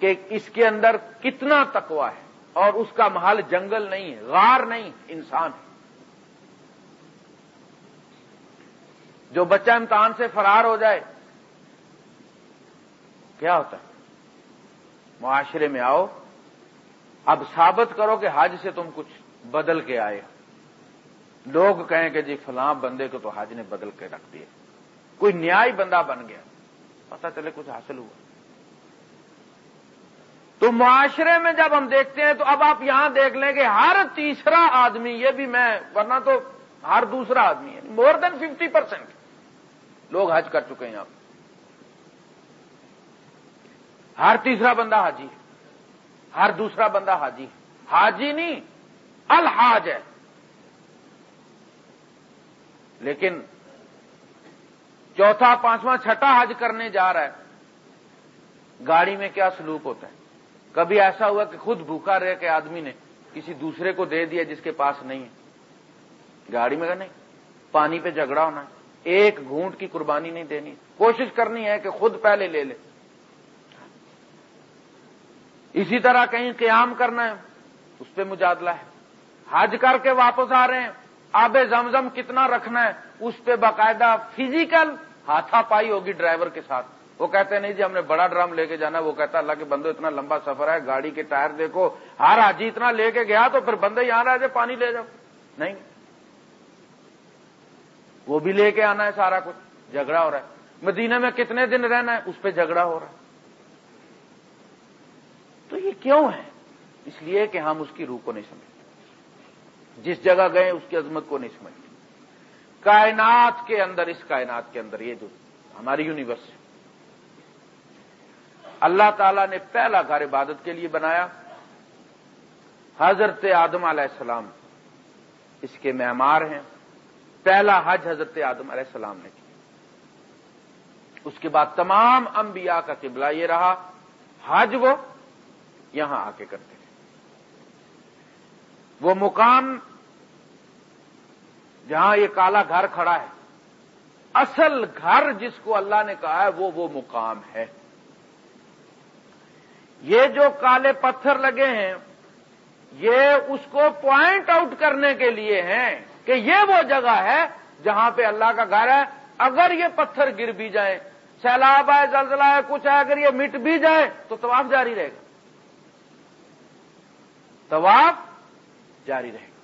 کہ اس کے اندر کتنا تکوا ہے اور اس کا محل جنگل نہیں ہے، غار نہیں، انسان ہے۔ جو بچہ امتحان سے فرار ہو جائے، کیا ہوتا ہے؟ معاشرے میں آؤ اب ثابت کرو کہ حج سے تم کچھ بدل کے آئے لوگ کہیں کہ جی فلاں بندے کو تو حج نے بدل کے رکھ دیا۔ کوئی نیائی بندہ بن گیا۔ پتا چلے کچھ حاصل ہوا۔ تو معاشرے میں جب ہم دیکھتے ہیں تو اب آپ یہاں دیکھ لیں کہ ہر تیسرا آدمی، یہ بھی میں، ورنہ تو ہر دوسرا آدمی ہے۔ مور دین ففٹی پرسینٹ لوگ حج کر چکے ہیں آپ ہر تیسرا بندہ حاجی ہر دوسرا بندہ حاجی حاجی نہیں، الحاج ہے۔ لیکن چوتھا، پانچواں، چھٹا حج کرنے جا رہا ہے۔ گاڑی میں کیا سلوک ہوتا ہے؟ کبھی ایسا ہوا کہ خود بھوکا رہ کے آدمی نے کسی دوسرے کو دے دیا جس کے پاس نہیں ہے۔ گاڑی میں نہیں، پانی پہ جھگڑا ہونا ہے۔ ایک گھونٹ کی قربانی نہیں دینی۔ کوشش کرنی ہے کہ خود پہلے لے لے۔ اسی طرح کہیں قیام کرنا ہے، اس پہ مجادلہ ہے۔ حج کر کے واپس آ رہے ہیں۔ آب زمزم کتنا رکھنا ہے، اس پہ باقاعدہ فزیکل ہاتھا پائی ہوگی ڈرائیور کے ساتھ۔ وہ کہتے نہیں جی ہم نے بڑا ڈرم لے کے جانا وہ کہتا اللہ کے بندو، اتنا لمبا سفر ہے، گاڑی کے ٹائر دیکھو، ہر حاجی اتنا لے کے گیا تو پھر بندے یہاں رہ جائے، پانی لے جاؤ۔ نہیں۔ وہ بھی لے کے آنا ہے سارا کچھ۔ جھگڑا ہو رہا ہے۔ مدینہ میں کتنے دن رہنا ہے؟ اس پہ جھگڑا ہو رہا ہے۔ تو یہ کیوں ہے اس لیے کہ ہم اس کی روح کو نہیں سمجھتے۔ جس جگہ گئے اس کی عظمت کو نہیں سمجھتے۔ کائنات کے اندر، اس کائنات کے اندر یہ جو ہماری یونیورس ہے۔ اللہ تعالیٰ نے پہلا گھر عبادت کے لیے بنایا۔ حضرت آدم علیہ السلام اس کے معمار ہیں۔ پہلا حج حضرت آدم علیہ السلام نے کیا۔ اس کے بعد تمام انبیاء کا قبلہ یہ رہا۔ حج وہ یہاں آ کے کرتے ہیں۔ وہ مقام جہاں یہ کالا گھر کھڑا ہے، اصل گھر جس کو اللہ نے کہا ہے، وہ وہ مقام ہے۔ یہ جو کالے پتھر لگے ہیں، یہ اس کو پوائنٹ آؤٹ کرنے کے لیے ہیں کہ یہ وہ جگہ ہے جہاں پہ اللہ کا گھر ہے۔ اگر یہ پتھر گر بھی جائیں، سیلاب ہے زلزلہ ہے کچھ ہے اگر یہ مٹ بھی جائے، تو طواف جاری رہے گا۔ طواف جاری رہے گا۔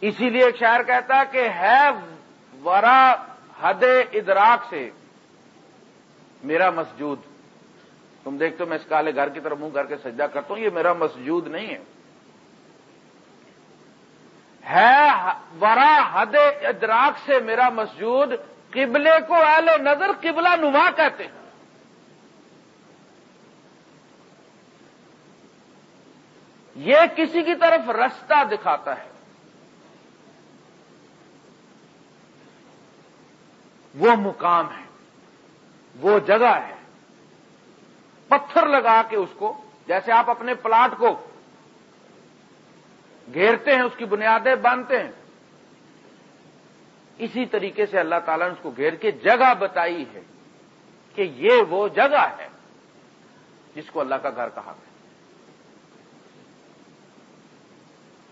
اسی لیے ایک شاعر کہتا کہ ہے ورا حد ادراک سے میرا مسجود۔ تم دیکھتے ہو میں اس کالے گھر کی طرف منہ کر کے سجدہ کرتا ہوں، یہ میرا مسجود نہیں ہے۔ ہے ورا حد ادراک سے میرا مسجود، قبلے کو اہل نظر قبلہ نما کہتے ہیں۔ یہ کسی کی طرف رستہ دکھاتا ہے۔ وہ مقام ہے، وہ جگہ ہے۔ پتھر لگا کے اس کو، جیسے آپ اپنے پلاٹ کو گھیرتے ہیں، اس کی بنیادیں باندھتے ہیں۔ اسی طریقے سے اللہ تعالیٰ نے اس کو گھیر کے جگہ بتائی ہے کہ یہ وہ جگہ ہے جس کو اللہ کا گھر کہا گیا۔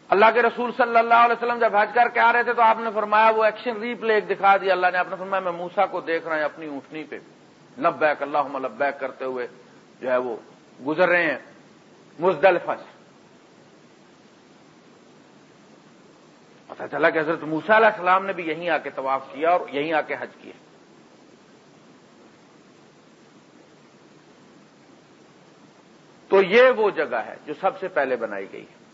اللہ کے رسول صلی اللہ علیہ وسلم جب حج کر کے آ رہے تھے تو آپ نے فرمایا وہ ایکشن ری پلے دکھا دیا اللہ نے، آپ نے فرمایا میں موسا کو دیکھ رہا ہوں اپنی اونٹنی پہ۔ لبیک اللہ لبیک کرتے ہوئے جو ہے وہ گزر رہے ہیں۔ مزدلفہ۔ سے پتا چلا کہ حضرت موسا علیہ السلام نے بھی یہیں آ کے طواف کیا اور یہیں آ کے حج کیا۔ تو یہ وہ جگہ ہے جو سب سے پہلے بنائی گئی۔ ہے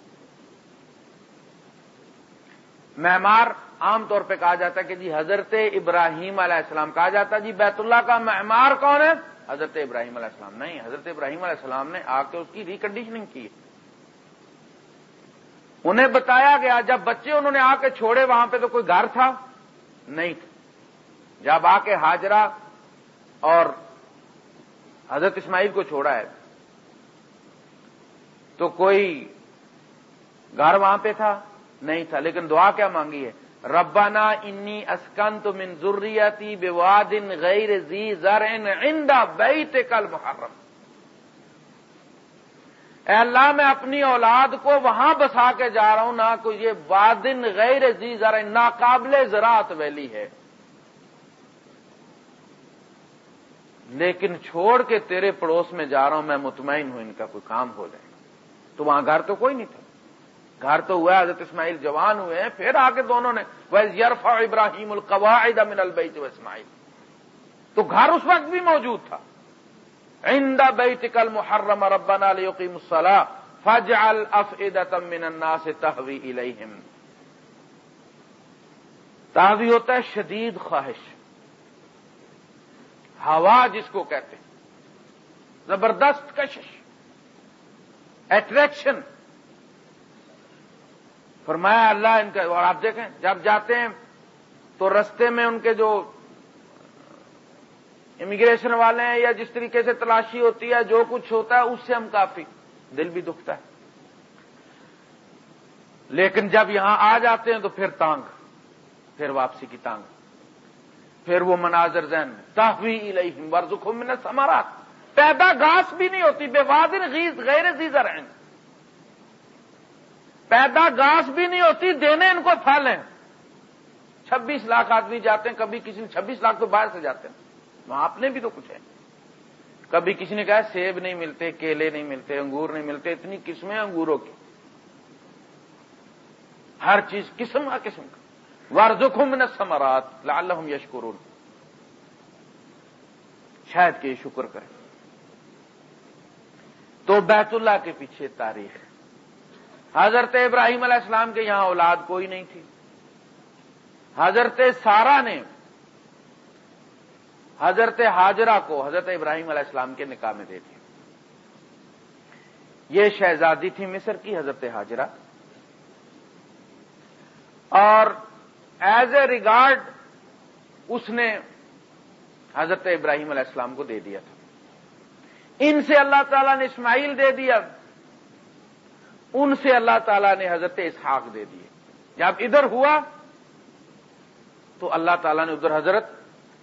معمار عام طور پہ کہا جاتا ہے کہ جی حضرت ابراہیم علیہ السلام کہا جاتا ہے جی بیت اللہ کا معمار کون ہے؟ حضرت ابراہیم علیہ السلام نہیں، حضرت ابراہیم علیہ السلام نے آ کے اس کی ریکنڈیشننگ کی۔ انہیں بتایا گیا، جب بچے انہوں نے آ کے چھوڑے، وہاں پہ تو کوئی گھر تھا؟ نہیں تھا۔ جب آ کے حاجرہ اور حضرت اسماعیل کو چھوڑا ہے، تو کوئی گھر وہاں پہ تھا؟ نہیں تھا، لیکن دعا کیا مانگی ہے؟ ربنا انی اسکن تو من ضروریتی بے وادن غیر زی زر اندا بیت کل محرم اے اللہ، میں اپنی اولاد کو وہاں بسا کے جا رہا ہوں، نہ کوئی یہ وادن غیر زی زر ناقابل زراعت ویلی ہے۔ لیکن چھوڑ کے تیرے پڑوس میں جا رہا ہوں، میں مطمئن ہوں ان کا کوئی کام ہو جائے۔ تو وہاں گھر تو کوئی نہیں تھا۔ گھر تو ہوا حضرت اسماعیل جوان ہوئے ہیں، پھر آگے دونوں نے یرفا ابراہیم القواعد من البیت و اسماعیل تو گھر اس وقت بھی موجود تھا۔ عند بیتک المحرم ربنا لیقیم الصلاة فجعل افئدة من الناس تهوی الیہم تاوی ہوتا ہے شدید خواہش۔ ہوا جس کو کہتے ہیں۔ زبردست کشش۔ اٹریکشن فرمایا اللہ ان کا اور آپ دیکھیں، جب جاتے ہیں تو رستے میں ان کے جو امیگریشن والے ہیں یا جس طریقے سے تلاشی ہوتی ہے، جو کچھ ہوتا ہے، اس سے ہم کافی دل بھی دکھتا ہے۔ لیکن جب یہاں آ جاتے ہیں تو پھر تانگ، پھر واپسی کی تانگ، پھر وہ مناظر ذہن تحوی الہم ورزخم من سمارات پیدا گھاس بھی نہیں ہوتی، بے وادن غیز غیر زیزر ہیں پیدا گاس بھی نہیں ہوتی، دینے ان کو پھل ہیں۔ چھبیس لاکھ آدمی جاتے ہیں، کبھی کسی نے چھبیس لاکھ تو باہر سے جاتے ہیں۔ وہاں اپنے بھی تو کچھ ہے کبھی کسی نے کہا سیب نہیں ملتے، کیلے نہیں ملتے، انگور نہیں ملتے، اتنی قسمیں انگوروں کی۔ ہر چیز قسم کا قسم کا۔ وارزم نہ سمرات لال یشکرون شاید کہ یہ شکر کرے تو بیت اللہ کے پیچھے تاریخ حضرت ابراہیم علیہ السلام کے یہاں اولاد کوئی نہیں تھی۔ حضرت سارا نے حضرت حاجرہ کو حضرت ابراہیم علیہ السلام کے نکاح میں دے دیا۔ یہ شہزادی تھی مصر کی حضرت حاجرہ۔ اور ایز اے ریگارڈ اس نے حضرت ابراہیم علیہ السلام کو دے دیا تھا۔ ان سے اللہ تعالیٰ نے اسماعیل دے دیا۔ ان سے اللہ تعالیٰ نے حضرت اسحاق دے دیے۔ جب ادھر ہوا تو اللہ تعالیٰ نے ادھر حضرت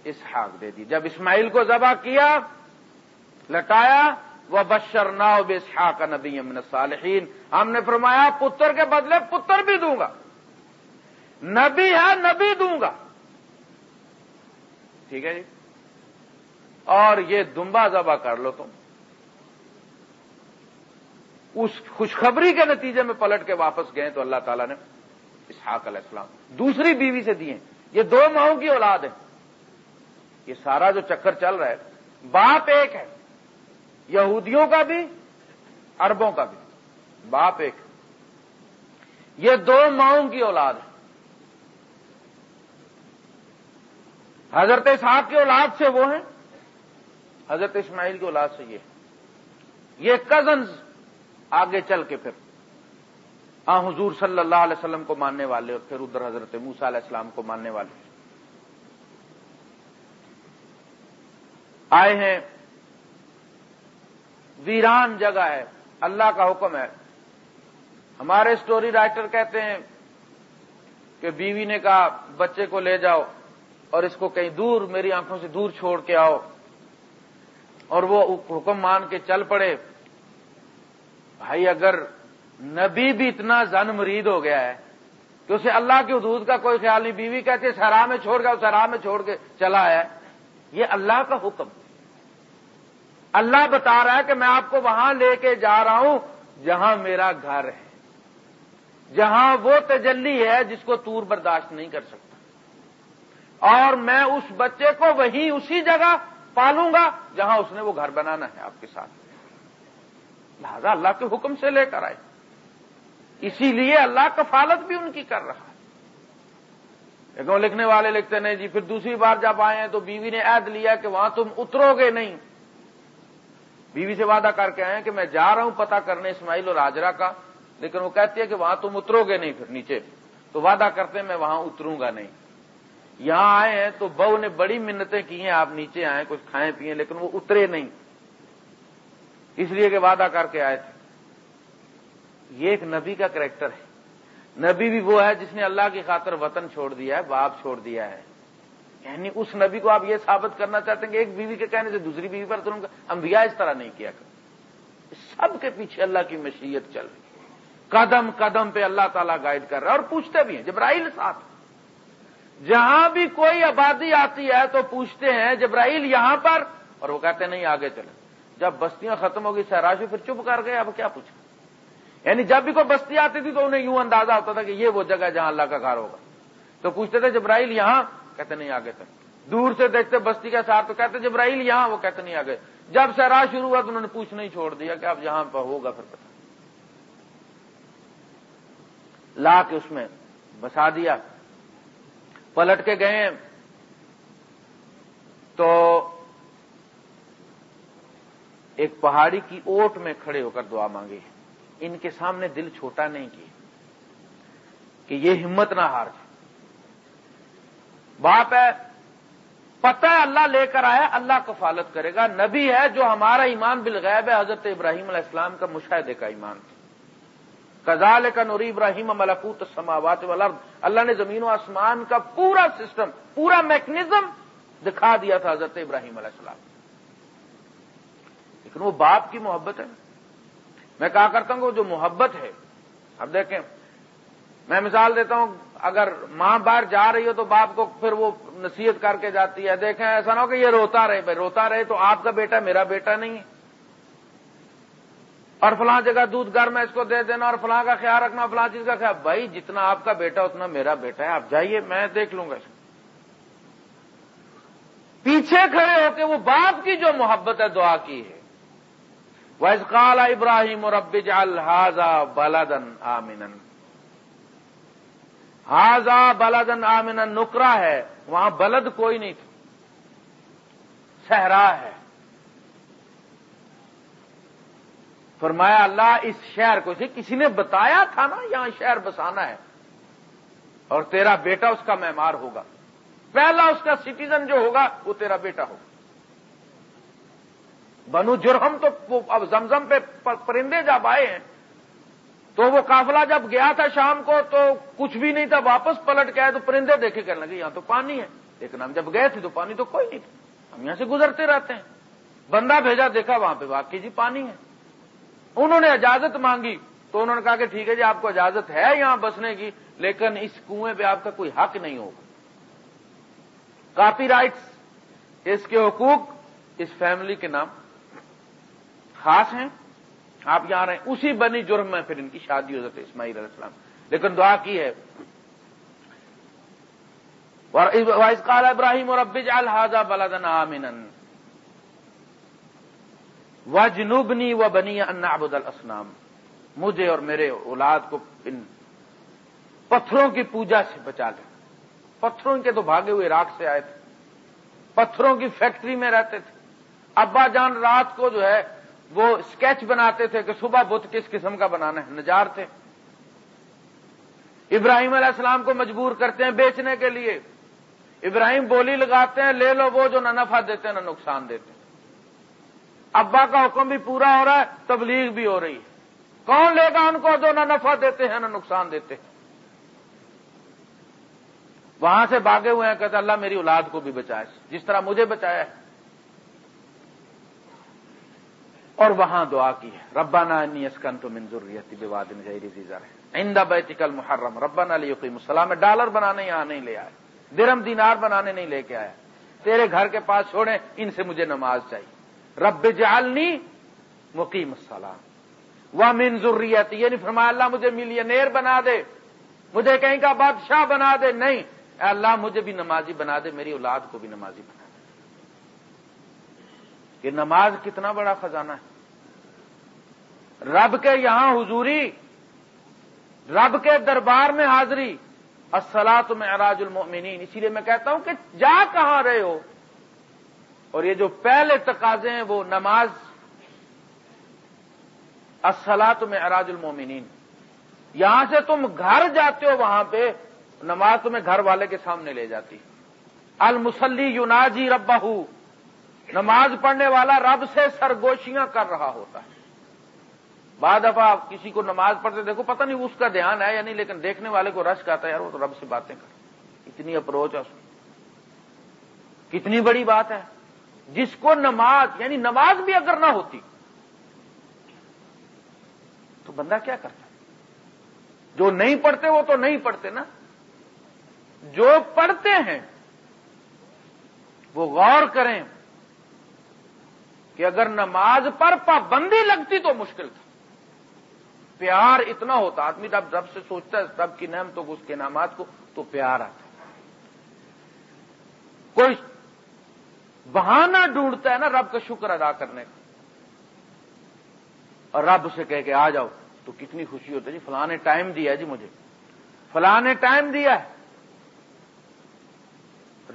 اسحاق دے دی۔ جب اسماعیل کو ذبح کیا، لٹایا وہ بشر نا بے اسحاق نبی امن صالحین ہم نے فرمایا، پتر کے بدلے پتر بھی دوں گا۔ نبی ہے، نبی دوں گا۔ ٹھیک ہے جی؟ اور یہ دمبا ذبح کر لو تم۔ اس خوشخبری کے نتیجے میں پلٹ کے واپس گئے تو اللہ تعالیٰ نے اسحاق علیہ السلام دوسری بیوی سے دیے یہ دو ماہوں کی اولاد ہے۔ یہ سارا جو چکر چل رہا ہے، باپ ایک ہے۔ یہودیوں کا بھی اربوں کا بھی۔ باپ ایک۔ یہ دو ماؤں کی اولاد ہے۔ حضرت صاحب کی اولاد سے وہ ہیں، حضرت اسماعیل کی اولاد سے یہ۔ یہ کزنز آگے چل کے پھر۔ آ، حضور صلی اللہ علیہ وسلم کو ماننے والے اور پھر ادھر حضرت موسا علیہ السلام کو ماننے والے۔ آئے ہیں۔ ویران جگہ ہے۔ اللہ کا حکم ہے۔ ہمارے اسٹوری رائٹر کہتے ہیں کہ بیوی نے کہا، بچے کو لے جاؤ اور اس کو کہیں دور، میری آنکھوں سے دور چھوڑ کے آؤ۔ اور وہ حکم مان کے چل پڑے۔ بھائی اگر نبی بھی اتنا زن مرید ہو گیا ہے کہ اسے اللہ کی حدود کا کوئی خیال نہیں، بیوی کہتی ہے سہرا میں چھوڑ گیا سہرا میں چھوڑ کے چلا ہے۔ یہ اللہ کا حکم۔ اللہ بتا رہا ہے کہ میں آپ کو وہاں لے کے جا رہا ہوں، جہاں میرا گھر ہے۔ جہاں وہ تجلی ہے جس کو تور برداشت نہیں کر سکتا۔ اور میں اس بچے کو وہیں اسی جگہ پالوں گا جہاں اس نے وہ گھر بنانا ہے آپ کے ساتھ۔ لہذا اللہ کے حکم سے لے کر آئے۔ اسی لیے اللہ کفالت بھی ان کی کر رہا ہے۔ لیکن لکھنے والے لکھتے نہیں جی پھر دوسری بار جب آئے ہیں تو بیوی نے عہد لیا کہ وہاں تم اترو گے نہیں۔ بیوی سے وعدہ کر کے آئے ہیں کہ میں جا رہا ہوں پتا کرنے اسماعیل اور آجرا کا، لیکن وہ کہتی ہے کہ وہاں تم اترو گے نہیں۔ پھر نیچے تو وعدہ کرتے میں وہاں اتروں گا نہیں۔ یہاں آئے ہیں تو بہو نے بڑی منتیں کی ہیں، آپ نیچے آئے کچھ کھائیں پیئے لیکن وہ اترے نہیں۔ اس لیے کہ وعدہ کر کے آئے تھے۔ یہ ایک نبی کا کریکٹر ہے۔ نبی بھی وہ ہے جس نے اللہ کی خاطر وطن چھوڑ دیا ہے، باپ چھوڑ دیا ہے۔ یعنی اس نبی کو آپ یہ ثابت کرنا چاہتے ہیں کہ ایک بیوی کے کہنے سے دوسری بیوی پر تم انبیاء اس طرح نہیں کیا کر سب کے پیچھے اللہ کی مشیت چل رہی قدم قدم پہ اللہ تعالیٰ گائیڈ کر رہا ہے اور پوچھتے بھی ہیں۔ جبرائیل ساتھ۔ جہاں بھی کوئی آبادی آتی ہے تو پوچھتے ہیں جبرائیل یہاں پر؟ اور وہ کہتے ہیں، نہیں، آگے چلے جب بستیاں ختم ہوگی سہراشی پھر چپ کر گئے، اب کیا پوچھا یعنی جب بھی کوئی بستی آتی تھی تو انہیں یوں اندازہ ہوتا تھا کہ یہ وہ جگہ جہاں اللہ کا گھر ہوگا۔ تو پوچھتے تھے جبرائیل یہاں؟ کہتے نہیں، آگے تک۔ دور سے دیکھتے بستی کا ساتھ تو کہتے جبرائیل یہاں؟ وہ کہتے نہیں، آگے۔ جب سہرا شروع ہوا تو انہوں نے پوچھنا ہی چھوڑ دیا کہ اب یہاں پر ہوگا پھر پتا لا کے اس میں بسا دیا۔ پلٹ کے گئے۔ تو ایک پہاڑی کی اوٹ میں کھڑے ہو کر دعا مانگی ان کے سامنے دل چھوٹا نہیں کیا کہ یہ ہمت نہ ہار جائے۔ باپ ہے، پتہ ہے اللہ لے کر آیا، اللہ کفالت کرے گا۔ نبی ہے جو ہمارا ایمان بالغیب ہے، حضرت ابراہیم علیہ السلام کا مشاہدے کا ایمان۔ تھا کزال کا نوری ابراہیم ملکوت سماوات والارض۔ اللہ نے زمین و آسمان کا پورا سسٹم، پورا میکنزم دکھا دیا تھا حضرت ابراہیم علیہ السلام۔ لیکن وہ باپ کی محبت ہے۔ میں کہا کرتا ہوں کہ جو محبت ہے، اب دیکھیں، میں مثال دیتا ہوں، اگر ماں باہر جا رہی ہو تو باپ کو پھر وہ نصیحت کر کے جاتی ہے، دیکھیں، ایسا نہ ہو کہ یہ روتا رہے، بھائی روتا رہے تو آپ کا بیٹا میرا بیٹا نہیں ہے۔ اور فلاں جگہ دودھ گرم ہے اس کو دے دینا اور فلاں کا خیال رکھنا، فلاں چیز کا خیال، بھائی جتنا آپ کا بیٹا اتنا میرا بیٹا ہے، آپ جائیے، میں دیکھ لوں گا۔ اس کو پیچھے کھڑے ہو کے وہ باپ کی جو محبت ہے، دعا کی ہے۔ ویز کال ابراہیم اور اب الحاظہ بلادن آمین ہاضا بلادن آمین نکرا ہے، وہاں بلد کوئی نہیں تھا۔ صحرا ہے۔ فرمایا، اللہ اس شہر کو کسی نے بتایا تھا نا، یہاں شہر بسانا ہے۔ اور تیرا بیٹا اس کا مہمار ہوگا۔ پہلا اس کا سٹیزن جو ہوگا، وہ تیرا بیٹا ہوگا۔ بنو جرہم تو اب زمزم پہ پرندے جب آئے ہیں، تو وہ کافلا جب گیا تھا شام کو، تو کچھ بھی نہیں تھا، واپس پلٹ کے آئے تو پرندے دیکھے کرنے لگے یہاں تو پانی ہے۔ لیکن ہم جب گئے تھے تو پانی تو کوئی نہیں تھا۔ ہم یہاں سے گزرتے رہتے ہیں۔ بندہ بھیجا، دیکھا وہاں پہ، واقعی جی پانی ہے۔ انہوں نے اجازت مانگی، تو انہوں نے کہا کہ ٹھیک ہے جی آپ کو اجازت ہے یہاں بسنے کی، لیکن اس کنویں پہ آپ کا کوئی حق نہیں ہوگا۔ کاپی رائٹس، اس کے حقوق، اس فیملی کے نام۔ خاص ہیں۔ آپ یہاں رہے اسی بنی جرم میں پھر ان کی شادی ہو جاتی اسماعیل علیہ السلام۔ لیکن دعا کی ہے۔ کال ابراہیم اور ابج الحاظہ بلادن آمین و جنوبنی و بنی ان ابود الاسلام مجھے اور میرے اولاد کو ان پتھروں کی پوجا سے بچا لے۔ پتھروں کے تو بھاگے ہوئے عراق سے آئے تھے۔ پتھروں کی فیکٹری میں رہتے تھے۔ ابا جان رات کو جو ہے وہ اسکیچ بناتے تھے کہ صبح بت کس قسم کا بنانا ہے، نجار تھے۔ ابراہیم علیہ السلام کو مجبور کرتے ہیں بیچنے کے لیے۔ ابراہیم بولی لگاتے ہیں، لے لو وہ جو نہ نفع دیتے ہیں، نہ نقصان دیتے ہیں۔ ابا کا حکم بھی پورا ہو رہا ہے، تبلیغ بھی ہو رہی ہے۔ کون لے گا ان کو جو نہ نفع دیتے ہیں، نہ نقصان دیتے ہیں؟ وہاں سے باغے ہوئے ہیں، کہتے اللہ میری اولاد کو بھی بچائے۔ جس طرح مجھے بچایا ہے۔ اور وہاں دعا کی ہے۔ ربانہ اسکن تو منظور بیتکل محرم ربانہ علی یقین السلام۔ ڈالر بنانے یہاں نہیں لے آئے۔ درم دینار بنانے نہیں لے کے آیا تیرے گھر کے پاس چھوڑے ان سے مجھے نماز چاہیے۔ رب جالنی مقیم السلام۔ وہ من ضروریت یہ یعنی نہیں فرمایا اللہ مجھے ملینئر بنا دے۔ مجھے کہیں کا بادشاہ بنا دے۔ نہیں، اے اللہ مجھے بھی نمازی بنا دے، میری اولاد کو بھی نمازی بنا دے۔ یہ نماز کتنا بڑا خزانہ ہے۔ رب کے یہاں حضوری، رب کے دربار میں حاضری السلاط میں اراج المؤمنین۔ اسی لیے میں کہتا ہوں کہ جا کہاں رہے ہو؟ اور یہ جو پہلے تقاضے ہیں وہ نماز السلاط میں اراج المومنین یہاں سے تم گھر جاتے ہو، وہاں پہ نماز تمہیں گھر والے کے سامنے لے جاتی۔ المسلی یوناجی ربا نماز پڑھنے والا رب سے سرگوشیاں کر رہا ہوتا ہے۔ بعد دفعہ کسی کو نماز پڑھتے دیکھو، پتہ نہیں اس کا دھیان ہے یا نہیں، لیکن دیکھنے والے کو رش آتا ہے، یار وہ تو رب سے باتیں کر اتنی اپروچ ہے کتنی بڑی بات ہے۔ جس کو نماز یعنی نماز بھی اگر نہ ہوتی، تو بندہ کیا کرتا جو نہیں پڑھتے، وہ تو نہیں پڑھتے نا۔ جو پڑھتے ہیں، وہ غور کریں کہ اگر نماز پر پابندی لگتی تو مشکل تھا۔ پیار اتنا ہوتا، آدمی جب رب سے سوچتا ہے رب کی نعمتوں کو اس کے نامات کو، تو پیار آتا کوئی بہانہ ڈھونڈتا ہے نا رب کا شکر ادا کرنے کا۔ اور رب سے کہہ کے آ جاؤ، تو کتنی خوشی ہوتی ہے جی فلاں نے ٹائم دیا جی مجھے۔ فلاں نے ٹائم دیا ہے۔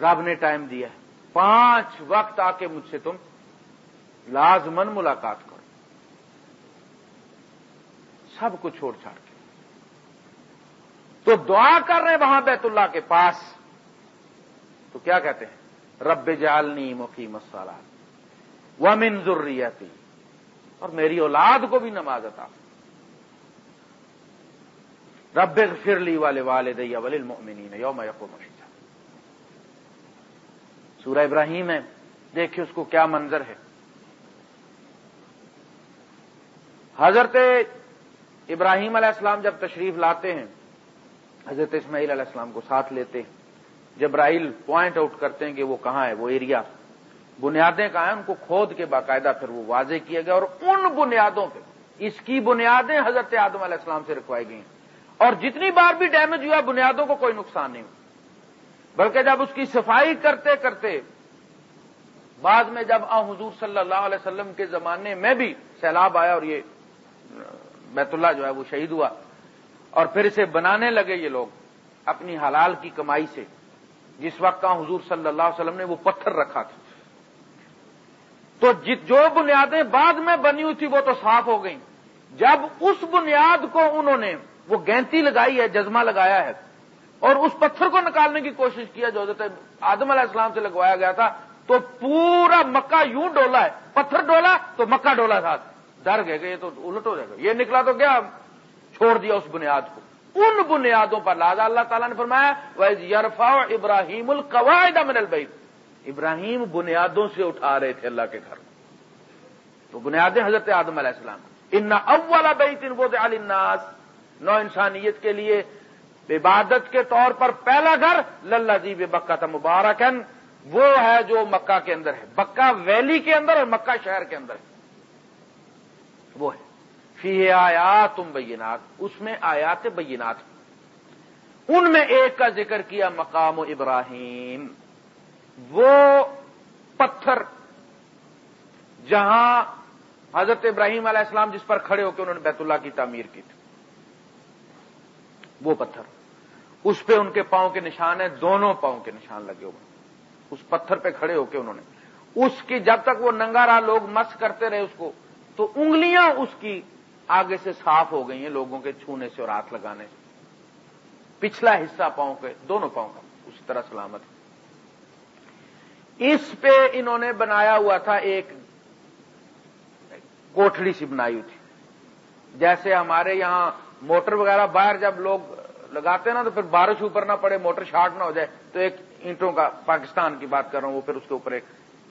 رب نے ٹائم دیا ہے۔ پانچ وقت آ کے مجھ سے تم لازمن ملاقات کرو۔ سب کو چھوڑ چھاڑ کے۔ تو دعا کر رہے وہاں بیت اللہ کے پاس۔ تو کیا کہتے ہیں؟ رب جالنی مقیم مسالہ وہ ضروریتی اور میری اولاد کو بھی نماز عطا۔ رب فرلی والے والدیا ولی المؤمنین یوم یقوم سورہ ابراہیم ہے۔ دیکھیے اس کو کیا منظر ہے۔ حضرت ابراہیم علیہ السلام جب تشریف لاتے ہیں، حضرت اسماعیل علیہ السلام کو ساتھ لیتے ہیں، جبرائیل پوائنٹ آؤٹ کرتے ہیں کہ وہ کہاں ہے، وہ ایریا بنیادیں کہاں ہیں؟ ان کو کھود کے باقاعدہ پھر وہ واضح کیا گیا اور ان بنیادوں پہ، اس کی بنیادیں حضرت آدم علیہ السلام سے رکھوائی گئی ہیں۔ اور جتنی بار بھی ڈیمیج ہوا، بنیادوں کو کوئی نقصان نہیں ہوا۔ بلکہ جب اس کی صفائی کرتے کرتے، بعد میں جب آ حضور صلی اللہ علیہ وسلم کے زمانے میں بھی سیلاب آیا اور یہ بیت اللہ جو ہے وہ شہید ہوا اور پھر اسے بنانے لگے یہ لوگ اپنی حلال کی کمائی سے جس وقت کا حضور صلی اللہ علیہ وسلم نے وہ پتھر رکھا تھا۔ تو جو بنیادیں بعد میں بنی ہوئی تھی وہ تو صاف ہو گئیں۔ جب اس بنیاد کو انہوں نے وہ گینتی لگائی ہے، جزمہ لگایا ہے اور اس پتھر کو نکالنے کی کوشش کیا جو حضرت آدم علیہ السلام سے لگوایا گیا تھا، تو پورا مکہ یوں ڈولا ہے۔ پتھر ڈولا تو مکہ ڈولا تھا۔ ڈر گئے کہ یہ تو الٹ ہو جائے گا۔ یہ نکلا تو کیا؟ چھوڑ دیا اس بنیاد کو۔ ان بنیادوں پر لادا اللہ تعالیٰ نے فرمایا ویز یرفا ابراہیم القواعد من البیت ابراہیم بنیادوں سے اٹھا رہے تھے اللہ کے گھر۔ تو بنیادیں حضرت آدم علیہ السلام۔ ان اول بیت ان وہ الناس نو انسانیت کے لیے عبادت کے طور پر پہلا گھر للہ جی بے بکا تھا مبارکن وہ ہے جو مکہ کے اندر ہے۔ بکہ ویلی کے اندر اور مکہ شہر کے اندر ہے۔ وہ ہے۔ فی آیات تم بینات، اس میں آیات بینات۔ ان میں ایک کا ذکر کیا مقام و ابراہیم۔ وہ پتھر جہاں حضرت ابراہیم علیہ السلام جس پر کھڑے ہو کے انہوں نے بیت اللہ کی تعمیر کی تھی۔ وہ پتھر۔ اس پہ ان کے پاؤں کے نشان ہیں، دونوں پاؤں کے نشان لگے ہوئے۔ اس پتھر پہ کھڑے ہو کے انہوں نے۔ اس کی جب تک وہ ننگا رہا، لوگ مس کرتے رہے اس کو۔ تو انگلیاں اس کی آگے سے صاف ہو گئی ہیں لوگوں کے چھونے سے اور ہاتھ لگانے سے۔ پچھلا حصہ پاؤں کے، دونوں پاؤں کا اسی طرح سلامت۔ ہے اس پہ انہوں نے بنایا ہوا تھا ایک کوٹڑی سی بنائی ہوئی تھی۔ جیسے ہمارے یہاں موٹر وغیرہ باہر جب لوگ لگاتے ہیں نا تو پھر بارش اوپر نہ پڑے، موٹر شارٹ نہ ہو جائے، تو ایک اینٹوں کا پاکستان کی بات کر رہا ہوں، وہ پھر اس کے اوپر ایک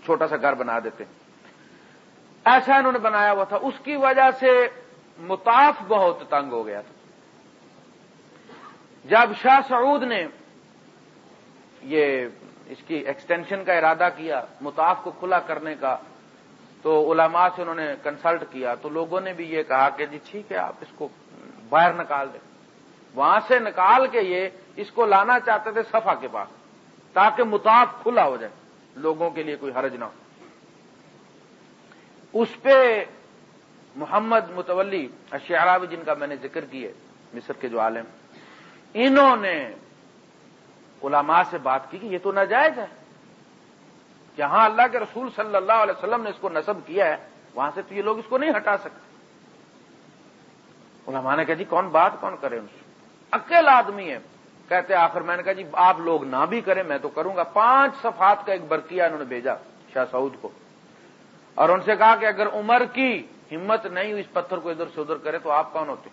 چھوٹا سا گھر بنا دیتے ہیں۔ ایسا انہوں نے بنایا ہوا تھا۔ اس کی وجہ سے متاف بہت تنگ ہو گیا تھا۔ جب شاہ سعود نے یہ اس کی ایکسٹینشن کا ارادہ کیا متاف کو کھلا کرنے کا، تو علماء سے انہوں نے کنسلٹ کیا۔ تو لوگوں نے بھی یہ کہا کہ جی ٹھیک ہے، آپ اس کو باہر نکال دیں۔ وہاں سے نکال کے یہ اس کو لانا چاہتے تھے صفا کے پاس، تاکہ متاف کھلا ہو جائے۔ لوگوں کے لیے کوئی حرج نہ ہو۔ اس پہ محمد متولی اشعراوی جن کا میں نے ذکر کیا مصر کے جو عالم، انہوں نے علماء سے بات کی کہ یہ تو ناجائز ہے۔ جہاں اللہ کے رسول صلی اللہ علیہ وسلم نے اس کو نصب کیا ہے، وہاں سے تو یہ لوگ اس کو نہیں ہٹا سکتے۔ علماء نے کہا جی کون بات کون کرے ان سے؟ اکیلا آدمی ہے۔ کہتے آخر میں نے کہا جی آپ لوگ نہ بھی کریں، میں تو کروں گا۔ پانچ صفات کا ایک برقیہ انہوں نے بھیجا شاہ سعود کو۔ اور ان سے کہا کہ اگر عمر کی ہمت نہیں اس پتھر کو ادھر سے ادھر کرے تو آپ کون ہوتے؟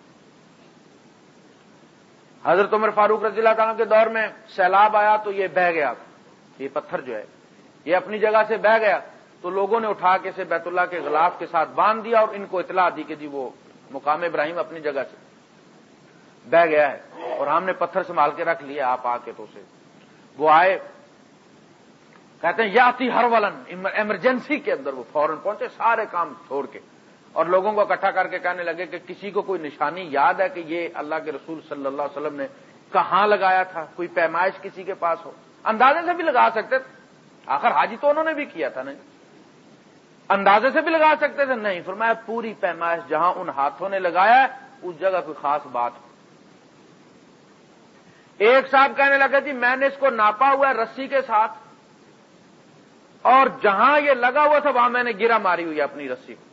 حضرت عمر فاروق رضی اللہ تعالیٰ کے دور میں سیلاب آیا تو یہ بہ گیا، یہ پتھر جو ہے، یہ اپنی جگہ سے بہ گیا۔ تو لوگوں نے اٹھا کے اسے بیت اللہ کے غلاف کے ساتھ باندھ دیا اور ان کو اطلاع دی کہ جی وہ مقام ابراہیم اپنی جگہ سے بہ گیا ہے اور ہم نے پتھر سنبھال کے رکھ لیا آپ آ کے تو اسے۔ وہ آئے کہتے ہیں یا تھی ہر ولن ایمرجنسی کے اندر وہ فوراً پہنچے، سارے کام چھوڑ کے۔ اور لوگوں کو اکٹھا کر کے کہنے لگے کہ کسی کو کوئی نشانی یاد ہے کہ یہ اللہ کے رسول صلی اللہ علیہ وسلم نے کہاں لگایا تھا؟ کوئی پیمائش کسی کے پاس ہو؟ اندازے سے بھی لگا سکتے تھے۔ آخر حاجی تو انہوں نے بھی کیا تھا، نہیں؟ اندازے سے بھی لگا سکتے تھے، نہیں۔ فرمایا، پوری پیمائش جہاں ان ہاتھوں نے لگایا ہے، اس جگہ کوئی خاص بات ہو۔ ایک صاحب کہنے لگے جی میں نے اس کو ناپا ہوا ہے رسی کے ساتھ۔ اور جہاں یہ لگا ہوا تھا وہاں میں نے گرا ماری ہوئی اپنی رسی کو۔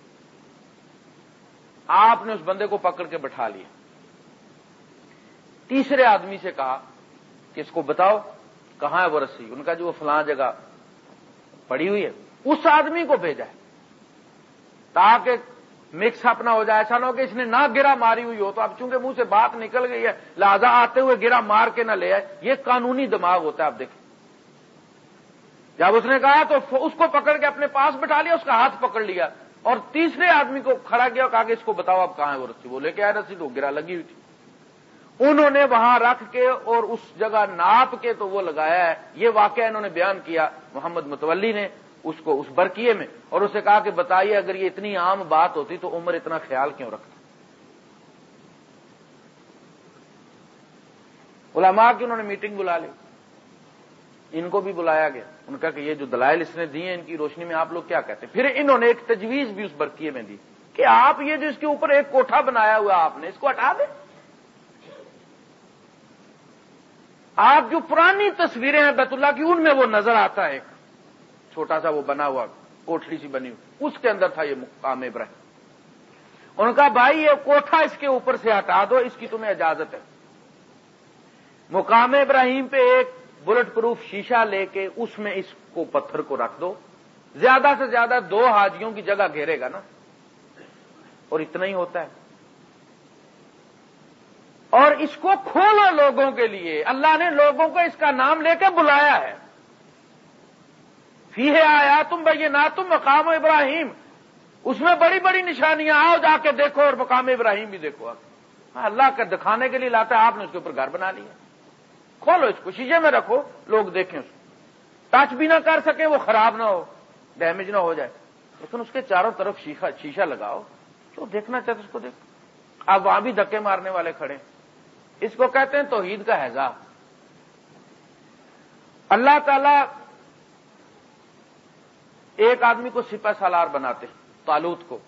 آپ نے اس بندے کو پکڑ کے بٹھا لیا۔ تیسرے آدمی سے کہا کہ اس کو بتاؤ کہاں ہے وہ رسی؟ ان کا جو وہ فلاں جگہ پڑی ہوئی ہے، اس آدمی کو بھیجا ہے۔ تاکہ مکس اپ نہ ہو جائے۔ ایسا نہ ہو کہ اس نے نہ گرا ماری ہوئی ہو۔ تو اب چونکہ منہ سے بات نکل گئی ہے، لہذا آتے ہوئے گرا مار کے نہ لے آئے۔ یہ قانونی دماغ ہوتا ہے، آپ دیکھیں۔ جب اس نے کہا تو اس کو پکڑ کے اپنے پاس بٹھا لیا، اس کا ہاتھ پکڑ لیا۔ اور تیسرے آدمی کو کھڑا کیا اور کہا کہ اس کو بتاؤ اب کہاں ہے وہ رسی۔ وہ لے کے آئے رسی تو گرا لگی ہوئی تھی۔ انہوں نے وہاں رکھ کے اور اس جگہ ناپ کے تو وہ لگایا ہے۔ یہ واقعہ انہوں نے بیان کیا محمد متولی نے اس کو اس برکیے میں۔ اور اسے کہا کہ بتائیے، اگر یہ اتنی عام بات ہوتی تو عمر اتنا خیال کیوں رکھتا؟ علماء کی انہوں نے میٹنگ بلا لی۔ ان کو بھی بلایا گیا۔ ان کا کہ یہ جو دلائل اس نے دی ہیں، ان کی روشنی میں آپ لوگ کیا کہتے ہیں؟ پھر انہوں نے ایک تجویز بھی اس برکیے میں دی کہ آپ یہ جو اس کے اوپر ایک کوٹھا بنایا ہوا آپ نے، اس کو ہٹا دیں۔ آپ جو پرانی تصویریں ہیں بیت اللہ کی، ان میں وہ نظر آتا ہے۔ ایک چھوٹا سا وہ بنا ہوا کوٹڑی سی بنی ہوئی۔ اس کے اندر تھا یہ مقام ابراہیم۔ ان کا بھائی، یہ کوٹھا اس کے اوپر سے ہٹا دو، اس کی تمہیں اجازت ہے۔ مقام ابراہیم پہ ایک بلٹ پروف شیشہ لے کے اس میں اس کو پتھر کو رکھ دو۔ زیادہ سے زیادہ دو حاجیوں کی جگہ گھیرے گا نا۔ اور اتنا ہی ہوتا ہے۔ اور اس کو کھولو لوگوں کے لیے۔ اللہ نے لوگوں کو اس کا نام لے کے بلایا ہے۔ فی ہے آیا تم بھائی نہ تم مقام ابراہیم۔ اس میں بڑی بڑی نشانیاں، آؤ جا کے دیکھو اور مقام ابراہیم بھی دیکھو۔ آپ اللہ کا دکھانے کے لیے لاتا ہے، آپ نے اس کے اوپر گھر بنا لیا۔ کھولو اس کو، شیشے میں رکھو، لوگ دیکھیں اس کو۔ ٹچ بھی نہ کر سکیں وہ خراب نہ ہو، ڈیمیج نہ ہو جائے۔ لیکن اس کے چاروں طرف شیشہ لگاؤ۔ جو دیکھنا چاہتے اس کو دیکھ آپ وہاں بھی دھکے مارنے والے کھڑے اس کو کہتے ہیں توحید کا حضا اللہ تعالی ایک آدمی کو سپہ سالار بناتے تالوت کو۔